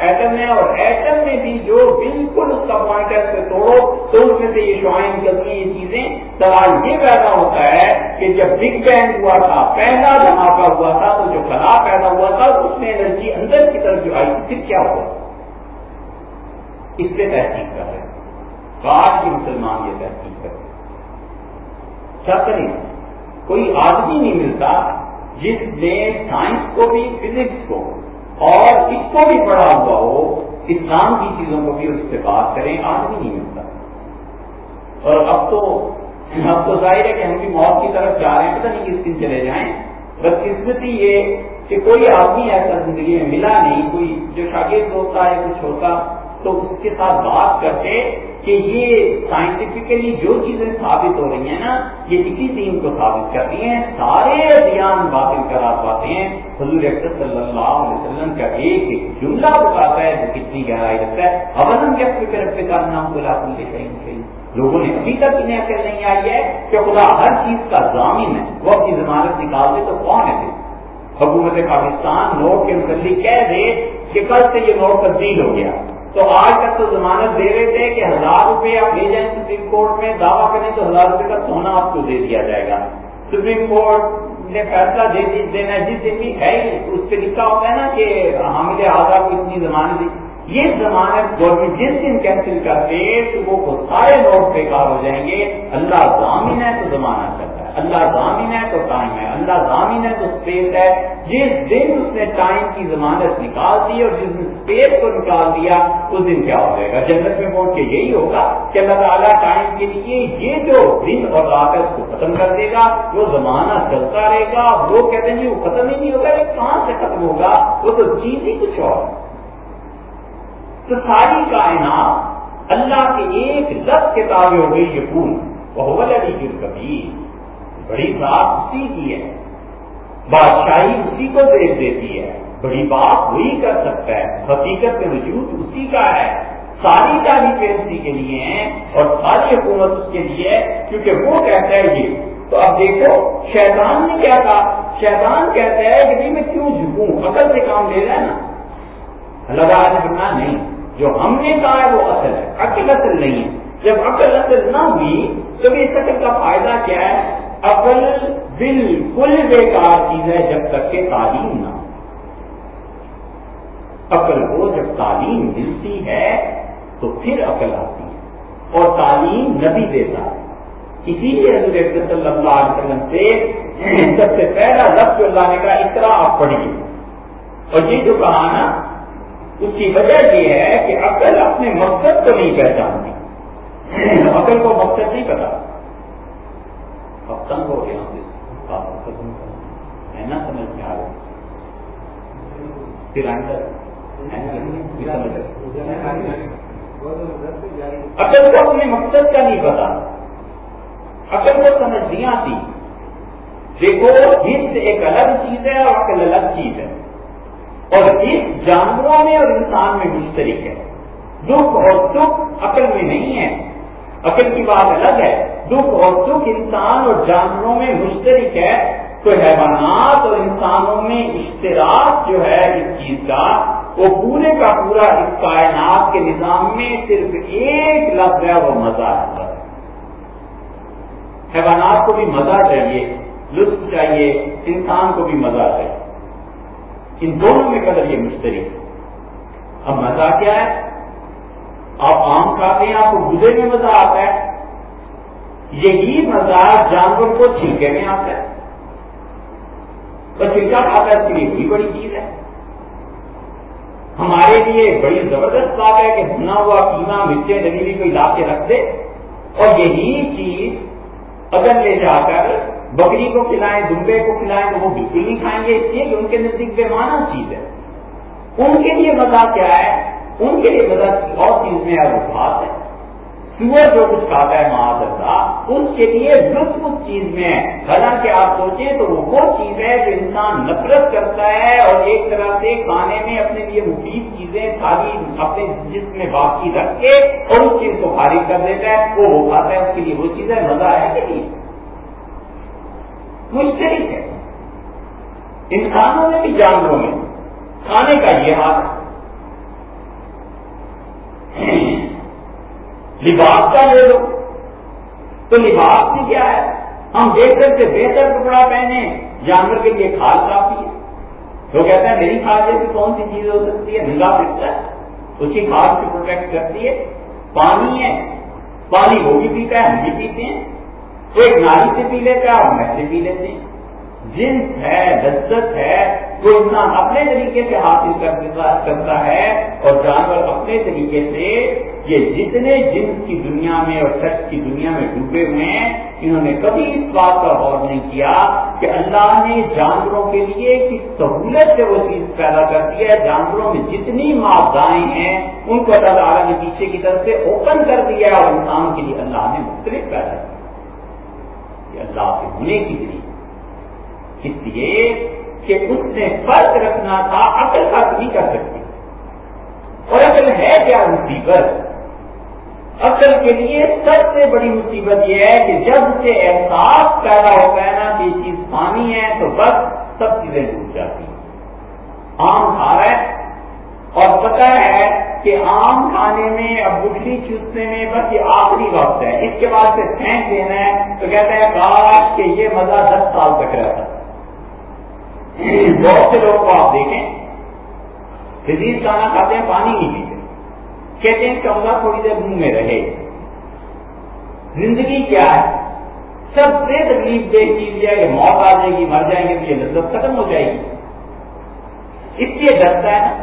[SPEAKER 1] ایٹم ہے اور ایٹم میں بھی جو بالکل اس کا پوائنٹ توڑو تو اس میں سے یہ شوائیں نکلتی ہیں، یہ چیزیں سوال یہ پیدا ہوتا ہے کہ جب بگ بینگ ہوا تھا پہلا دھماکہ ہوا تھا، تو جو خلا پیدا ہوا تھا، اس میں انرجی اندر کی طرف جو آئی پھر کیا ہوا؟ اس سے تحقیق کر رہے آج کے مسلمان یہ تحقیق کر کیا کریں کوئی آدمی نہیں ملتا جس نے سائنس کو بھی، فزکس کو اور اس کو بھی پڑھا ہوا ہو، اسلام کی چیزوں کو بھی اس سے بات کریں، آدمی نہیں ملتا۔ اور اب تو آپ کو ظاہر ہے کہ ہم بھی موت کی طرف جا رہے ہیں، پتہ نہیں کس دن چلے جائیں۔ بدقسمتی یہ کہ کوئی آدمی ایسا زندگی میں ملا نہیں، کوئی جو شاگرد ہوتا ہے کچھ ہوتا تو اس کے ساتھ بات کرتے کہ یہ سائنٹیفکلی جو چیزیں ثابت ہو رہی ہیں نا، یہ اسی دین کو ثابت کرتی ہیں، سارے ادھیان باطل کرا پاتے ہیں۔ حضور اکثر صلی اللہ علیہ وسلم کا ایک ایک جملہ بتاتا ہے، جو کتنی گہرائی رکھتا ہے۔ ابن کے فکر کا نام بلا کہیں لوگوں نے ابھی تک انہیں عقل نہیں آئی ہے کہ خدا ہر چیز کا ضامن ہے۔ وہ اپنی ضمانت نکال دے تو کون ہے؟ حکومت پاکستان، نوٹ کے متعلق کہہ دے کہ کل سے یہ نوٹ تبدیل ہو گیا۔ تو آج تک تو ضمانت دے رہے تھے کہ ہزار روپے آپ لے جائیں سپریم کورٹ میں، دعویٰ کریں تو ہزار روپے کا سونا آپ کو دے دیا جائے گا۔ سپریم کورٹ نے فیصلہ دے دینا جی، جس دن بھی ہے اس پہ لکھا ہوتا ہے نا کہ حامل آزاد کو اتنی ضمانت یہ ضمانت گورنمنٹ جس دن کینسل کرتے تو وہ سارے نوٹ بیکار ہو جائیں گے۔ اللہ ضامن ہے تو ضمانت کرتا ہے۔ اللہ ضامن ہے تو ٹائم ہے، اللہ ضامن ہے تو اسپیس ہے۔ جس دن اس نے ٹائم کی ضمانت نکال دی اور جس دن اسپیس کو نکال دیا، اس دن کیا ہو جائے گا؟ جنت میں پہنچ کے یہی ہوگا کہ اللہ تعالیٰ ٹائم کے لیے یہ جو دن اور رات ہے اس کو ختم کر دے گا، وہ زمانہ چلتا رہے گا۔ وہ کہتے ہیں جی وہ ختم ہی نہیں ہوگا، یہ کہاں سے ختم ہوگا؟ وہ تو چیز ہی کچھ اور۔ تو ساری کائنات اللہ کے ایک لفظ کے تابع ہو گئی یقون وہ علی کبھی بڑی بات اسی کی ہے۔ بادشاہی اسی کو دیکھ دیتی ہے۔ بڑی بات وہی کر سکتا ہے۔ حقیقت میں وجود اسی کا ہے۔ ساری تعلیم اسی کے لیے ہیں اور ساری حکومت اس کے لیے ہے۔ کیونکہ وہ کہتا ہے یہ۔ تو اب دیکھو، شیطان نے کیا کہا؟ شیطان کہتا ہے کہ میں کیوں جھکوں؟ عقل سے کام لے رہا ہے نا۔ اللہ تعالیٰ نے نہیں، جو ہم نے کہا ہے وہ اصل ہے عقل اصل نہیں ہے۔ جب عقل اصل نہ ہوئی، تو اس عقل کا فائدہ کیا ہے؟ عقل بالکل بیکار چیز ہے جب تک کہ تعلیم نہ عقل کو جب تعلیم ملتی ہے تو پھر عقل آتی ہے۔ اور تعلیم نبی دیتا ہے۔ اسی لیے حضرت صلی اللہ علیہ وسلم سے سب سے پہلا لفظ اللہ نے کہا اس طرح آپ پڑھیے۔ اور یہ جو کہا نا، اس کی وجہ یہ ہے کہ عقل اپنے مقصد کو نہیں پہچانتی۔ عقل کو مقصد نہیں پتا۔ اب تنگ ہو گیا ہے نا سمجھ میں آ رہا پھر عقل کو اپنے مقصد کا نہیں پتا۔ عقل کو سمجھ نہیں آتی۔ دیکھو حص ایک الگ چیز ہے اور عقل الگ چیز ہے۔ اور اس جانوروں میں اور انسان میں مشترک ہے۔ دکھ اور سکھ عقل میں نہیں ہے۔ عقل کی بات الگ ہے۔ دکھ اور سکھ انسان اور جانوروں میں مشترک ہے، تو حیوانات اور انسانوں میں اشتراک جو ہے اس چیز کا، وہ پورے کا پورا اس کائنات کے نظام میں صرف ایک لفظ ہے، وہ مزہ ہے۔ حیوانات کو بھی مزہ چاہیے، لطف چاہیے، انسان کو بھی مزہ چاہیے۔ ان دونوں میں قدر یہ مشترک۔ اب مزہ کیا ہے؟ آپ آم کھاتے ہیں، آپ کو گزے میں مزہ آتا ہے۔ یہی مزہ جانور کو چھلکے میں آتا ہے۔ چھلکا کھاتا ہے اس کے لیے بھی بڑی چیز ہے۔ ہمارے لیے بڑی زبردست بات ہے کہ بھنا ہوا پینا مرچیں لگی ہوئی کوئی لا کے رکھ دے۔ اور یہی چیز اگر لے جا کر بکری کو کھلائیں، دمبے کو کھلائیں تو وہ بالکل نہیں کھائیں گے۔ اس لیے کہ ان کے نزدیک بے مانا چیز ہے۔ ان کے لیے مزہ کیا ہے؟ ان کے لیے مزہ اور چیز میں ہے، وہ بات ہے۔ سور جو کچھ کھاتا ہے اللہ اس کے لیے لطف اس چیز میں ہے۔ حالانکہ آپ سوچیں تو وہ چیز ہے جو انسان نفرت کرتا ہے اور ایک طرح سے کھانے میں اپنے لیے مفید چیزیں خالی اپنے جسم میں باقی رکھ کے اور اس چیز کو خارج کر دیتا ہے، وہ وہ کھاتا ہے، اس کے لیے وہ چیز ہے، مزہ ہے کہ نہیں؟ مشترک ہے۔ انسانوں میں بھی جانوروں میں کھانے کا یہ حال ہے۔ لباس کا لے لو۔ تو لباس بھی کیا ہے؟ ہم بہتر سے بہتر کپڑا پہنے، جانور کے لیے کھاد کافی ہے۔ تو کہتا ہے میری کھال جیسی کون سی چیز ہو سکتی ہے؟ نگاہ پھرتا ہے اس کی کھاد سے پروٹیکٹ کرتی ہے۔ پانی ہے۔ پانی وہ بھی پیتا ہے، ہم بھی پیتے ہیں۔ تو ایک ناری سے پی لیتا ہے اور میں سے پی لیتے ہیں۔ جنس ہے، لذت ہے وہ انسان اپنے طریقے سے حاصل کرتا ہے اور جانور اپنے طریقے سے، یہ جتنے جنس کی دنیا میں اور سچ کی دنیا میں ڈوبے ہوئے ہیں، انہوں نے کبھی اس بات کا غور نہیں کیا کہ اللہ نے جانوروں کے لیے کس سہولت سے وہ چیز پیدا کر دی ہے۔ جانوروں میں جتنی معاوضائیں ہیں، ان کو اللہ تعالیٰ نے پیچھے کی طرف سے اوپن کر دیا اور انسان کے لیے اللہ نے مختلف پیدا کیا۔ اللہ کے ہونے کی ذریعے اس لیے کہ اس نے فرق رکھنا تھا، عقل فرق نہیں کر سکتی۔ اور عقل ہے کیا مصیبت؟ عقل کے لیے سب سے بڑی مصیبت یہ ہے کہ جب سے احساس پیدا ہوتا ہے نا کہ یہ چیز پانی ہے، تو بس سب چیزیں ڈوب جاتی۔ ہیں آم کھا رہا ہے۔ اور پتہ ہے کہ آم کھانے میں اب گٹلی چوسنے میں بس یہ آخری وقت ہے۔ اس کے بعد سے پھینک دینا ہے تو کہتے ہیں کاش کہ یہ مزہ دس سال تک رہتا۔ بہت سے لوگ کو آپ دیکھیں لذیذ کھانا کھاتے ہیں، پانی نہیں پیتے۔ کہتے ہیں کمزہ تھوڑی دیر منہ میں رہے۔ زندگی کیا ہے؟ سب سے تکلیف دہ چیز یہ ہے کہ موت آ جائے گی، مر جائیں گے، تو یہ لذت ختم ہو جائے گی۔ اس لیے ڈرتا ہے نا۔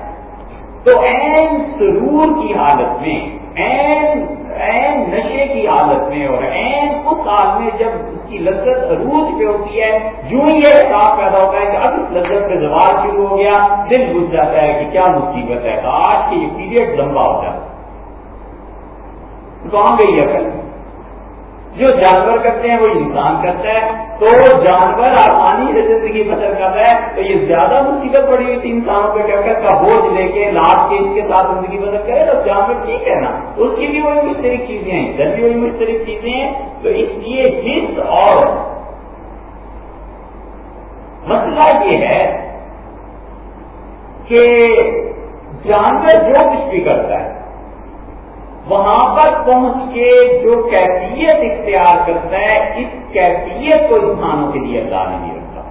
[SPEAKER 1] تو این سرور کی حالت میں این عین نشے کی حالت میں اور این اس حال میں جب اس کی لذت عروج پہ ہوتی ہے، جو ہی یہ احساس پیدا ہوتا ہے کہ اب اس لذت پہ زوال شروع ہو گیا، دل بج جاتا ہے کہ کیا مصیبت ہے آج کے یہ پیریڈ لمبا ہو جاتا ہے کہاں گئی ہے جو جانور کرتے ہیں وہ انسان کرتا ہے، تو جانور آسانی سے زندگی بسر کرتا ہے، تو یہ زیادہ مصیبت پڑی ہوئی تھی انسانوں پہ کر کا بوجھ لے کے، لاٹ کے اس کے ساتھ زندگی بسر کرے، تو جانور ٹھیک ہے نا۔ اس کی بھی وہی مختلف چیزیں ہیں ادھر بھی وہی مختلف چیزیں ہیں، تو اس لیے جس اور۔ مسئلہ یہ ہے کہ جانور جو کچھ بھی کرتا ہے وہاں پر پہنچ کے جو کیفیت اختیار کرتا ہے، اس کیفیت کو انسانوں کے لیے اللہ نے نہیں رکھا۔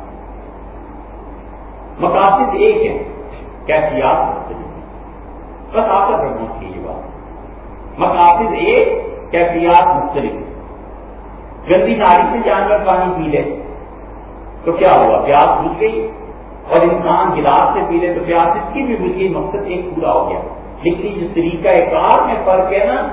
[SPEAKER 1] مقاصد ایک ہے کیفیات مختلف بس آپ کا پہنچ کی یہ بات۔ مقاصد ایک، کیفیات مختلف۔ گندی ناری سے جانور پانی پی لے، تو کیا ہوا؟ پیاس بجھ گئی۔ اور انسان گلاس سے پی لے، تو پیاس اس کی بھی بجھ گئی، مقصد ایک پورا ہو گیا۔ لیکن جو طریقہ کار میں فرق ہے نا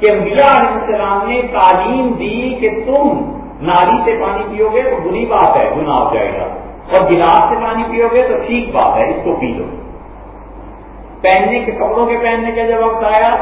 [SPEAKER 1] کہ انبیاء علیہ السلام نے تعلیم دی کہ تم ناری سے پانی پیو گے تو بری بات ہے گناہ ہو جائے گا۔ اور گلاس سے پانی پیو گے تو ٹھیک بات ہے، اس کو پی لو۔ پہننے کے کپڑوں کے پہننے کا جب وقت آیا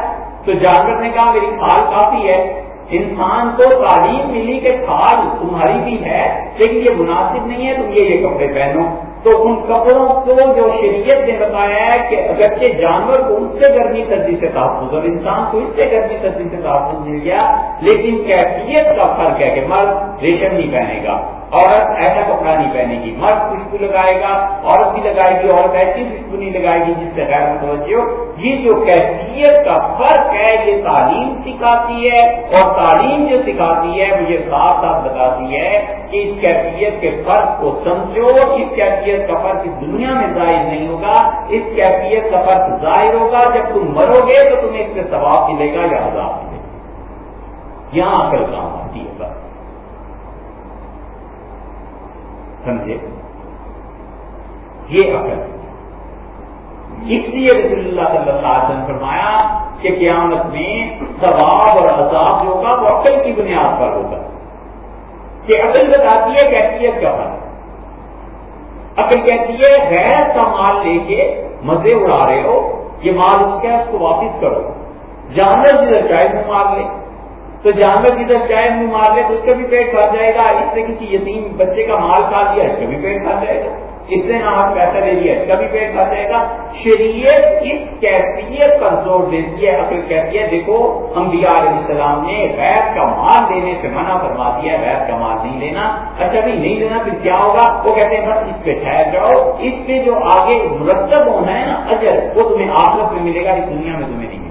[SPEAKER 1] تو جانور نے کہا، میری کھال کافی ہے۔ انسان کو تعلیم ملی کہ کھال تمہاری بھی ہے، لیکن یہ مناسب نہیں ہے، تم یہ یہ کپڑے پہنو۔ تو ان کپڑوں کو جو شریعت نے بتایا ہے کہ اگرچہ جانور کو اس سے گرمی سردی سے تحفظ اور انسان کو اس سے گرمی سردی سے تحفظ مل گیا، لیکن کیفیت کا فرق ہے کہ مرد ریشم نہیں پہنے گا، عورت ایسا کپڑا نہیں پہنے گی، مرد خوشبو لگائے گا، عورت بھی لگائے گی، عورت ایسی خوشبو نہیں لگائے گی جس سے غیر متوجہ ہو۔ یہ جو کیفیت کا فرق ہے، یہ تعلیم سکھاتی ہے اور تعلیم جو سکھاتی ہے وہ یہ صاف صاف بتاتی ہے کہ اس کیفیت کے فرق کو سمجھو، اس کیفیت کیفیت کا فرق اس دنیا میں ظاہر نہیں ہوگا، اس کیفیت کا فرق ظاہر ہوگا، جب تم مرو گے تو تمہیں اس سے ثواب ملے گا یا عذاب ملے گا۔ یہاں کر کام آتی ہے بس۔ سمجھے؟ یہ عقل اس لیے رسول اللہ صلی اللہ علیہ وسلم فرمایا کہ قیامت میں ثواب اور عذاب جو ہوگا وہ عقل کی بنیاد پر ہوگا۔ کہ عقل بتاتی ہے کیفیت کا فرق۔ عقل کہتی ہے، غیر کا مال لے کے مزے اڑا رہے ہو، یہ مال اس کا اس کو واپس کرو. جانور جدھر چاہے وہ مار لے. تو جانور جدھر چاہے منہ مار لے تو اس کا بھی پیٹ کھا جائے گا. اس سے کسی یتیم بچے کا مال کھا دیا اس کا بھی پیٹ کھا جائے گا. اس نے نہ پیسہ دے دیا اس کا بھی پیٹ کھا جائے گا شریعت اس کیفیت پر زور دیتی ہے عقل کہتی ہے دیکھو، انبیاء علیہ السلام نے غیر کا مال دینے سے منع فرما دیا غیر کا مال نہیں لینا اچھا بھی نہیں لینا پھر کیا ہوگا؟ وہ کہتے ہیں، بس اس پہ ٹھہر جاؤ، اس پہ جو آگے مرتب ہونا ہے نا، اجر، وہ تمہیں آخرت میں ملے گا، اس دنیا میں تمہیں نہیں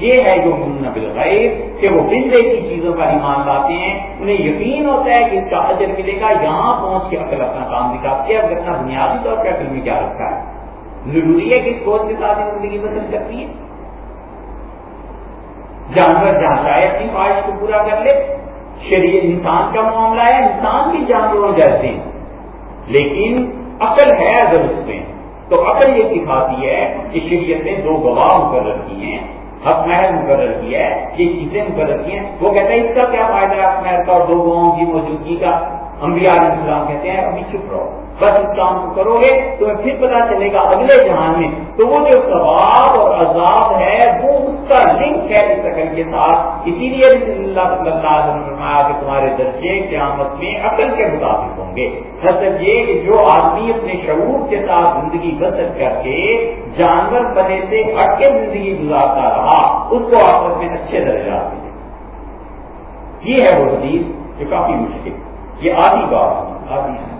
[SPEAKER 1] یہ ہے جو بالغیر کہ وہ بن کی چیزوں کا ایمان لاتے ہیں، انہیں یقین ہوتا ہے کہ اس کا اجر ملے گا، یہاں پہنچ کے عقل اپنا کام دکھاتے ہیں اب اپنا بنیادی طور پر عقل میں کیا رکھا ہے۔ ضروری ہے کہ اس سوچ کے ساتھ زندگی پسند کرتی ہے۔ جانور جہاں چاہے اپنی خواہش کو پورا کر لے، شریعت انسان کا معاملہ ہے، انسان بھی جانوروں جیسے ہیں۔ لیکن عقل ہے اگر اس میں، تو عقل یہ سکھاتی ہے کہ شریعت نے دو گواہ مقرر کی ہیں۔ حق محل مقرر کیا ہے یہ چیزیں مقرر کی ہیں، وہ کہتے ہیں اس کا کیا فائدہ ہے؟ حق محل کا اور دو گاؤں کی موجودگی کا انبیاء علیہ السلام کہتے ہیں، ابھی چپ رہو۔ بس اس کام کو کرو گے تو پھر پتا چلے گا اگلے جہان میں۔ تو وہ جو ثواب اور عذاب ہے، وہ اس کا لنک ہے اس عقل کے ساتھ۔ اسی لیے رسول اللہ صلی اللہ علیہ وسلم فرمایا کہ تمہارے درجے قیامت میں عقل کے مطابق ہوں گے۔ مطلب یہ کہ جو آدمی اپنے شعور کے ساتھ زندگی بسر کر کے جانور بنے سے ہٹ کے زندگی گزارتا رہا، اس کو آپس میں اچھے درجات ملے۔ یہ ہے وہ حدیث جو کافی مشکل۔ یہ آدھی بات آدھی ہے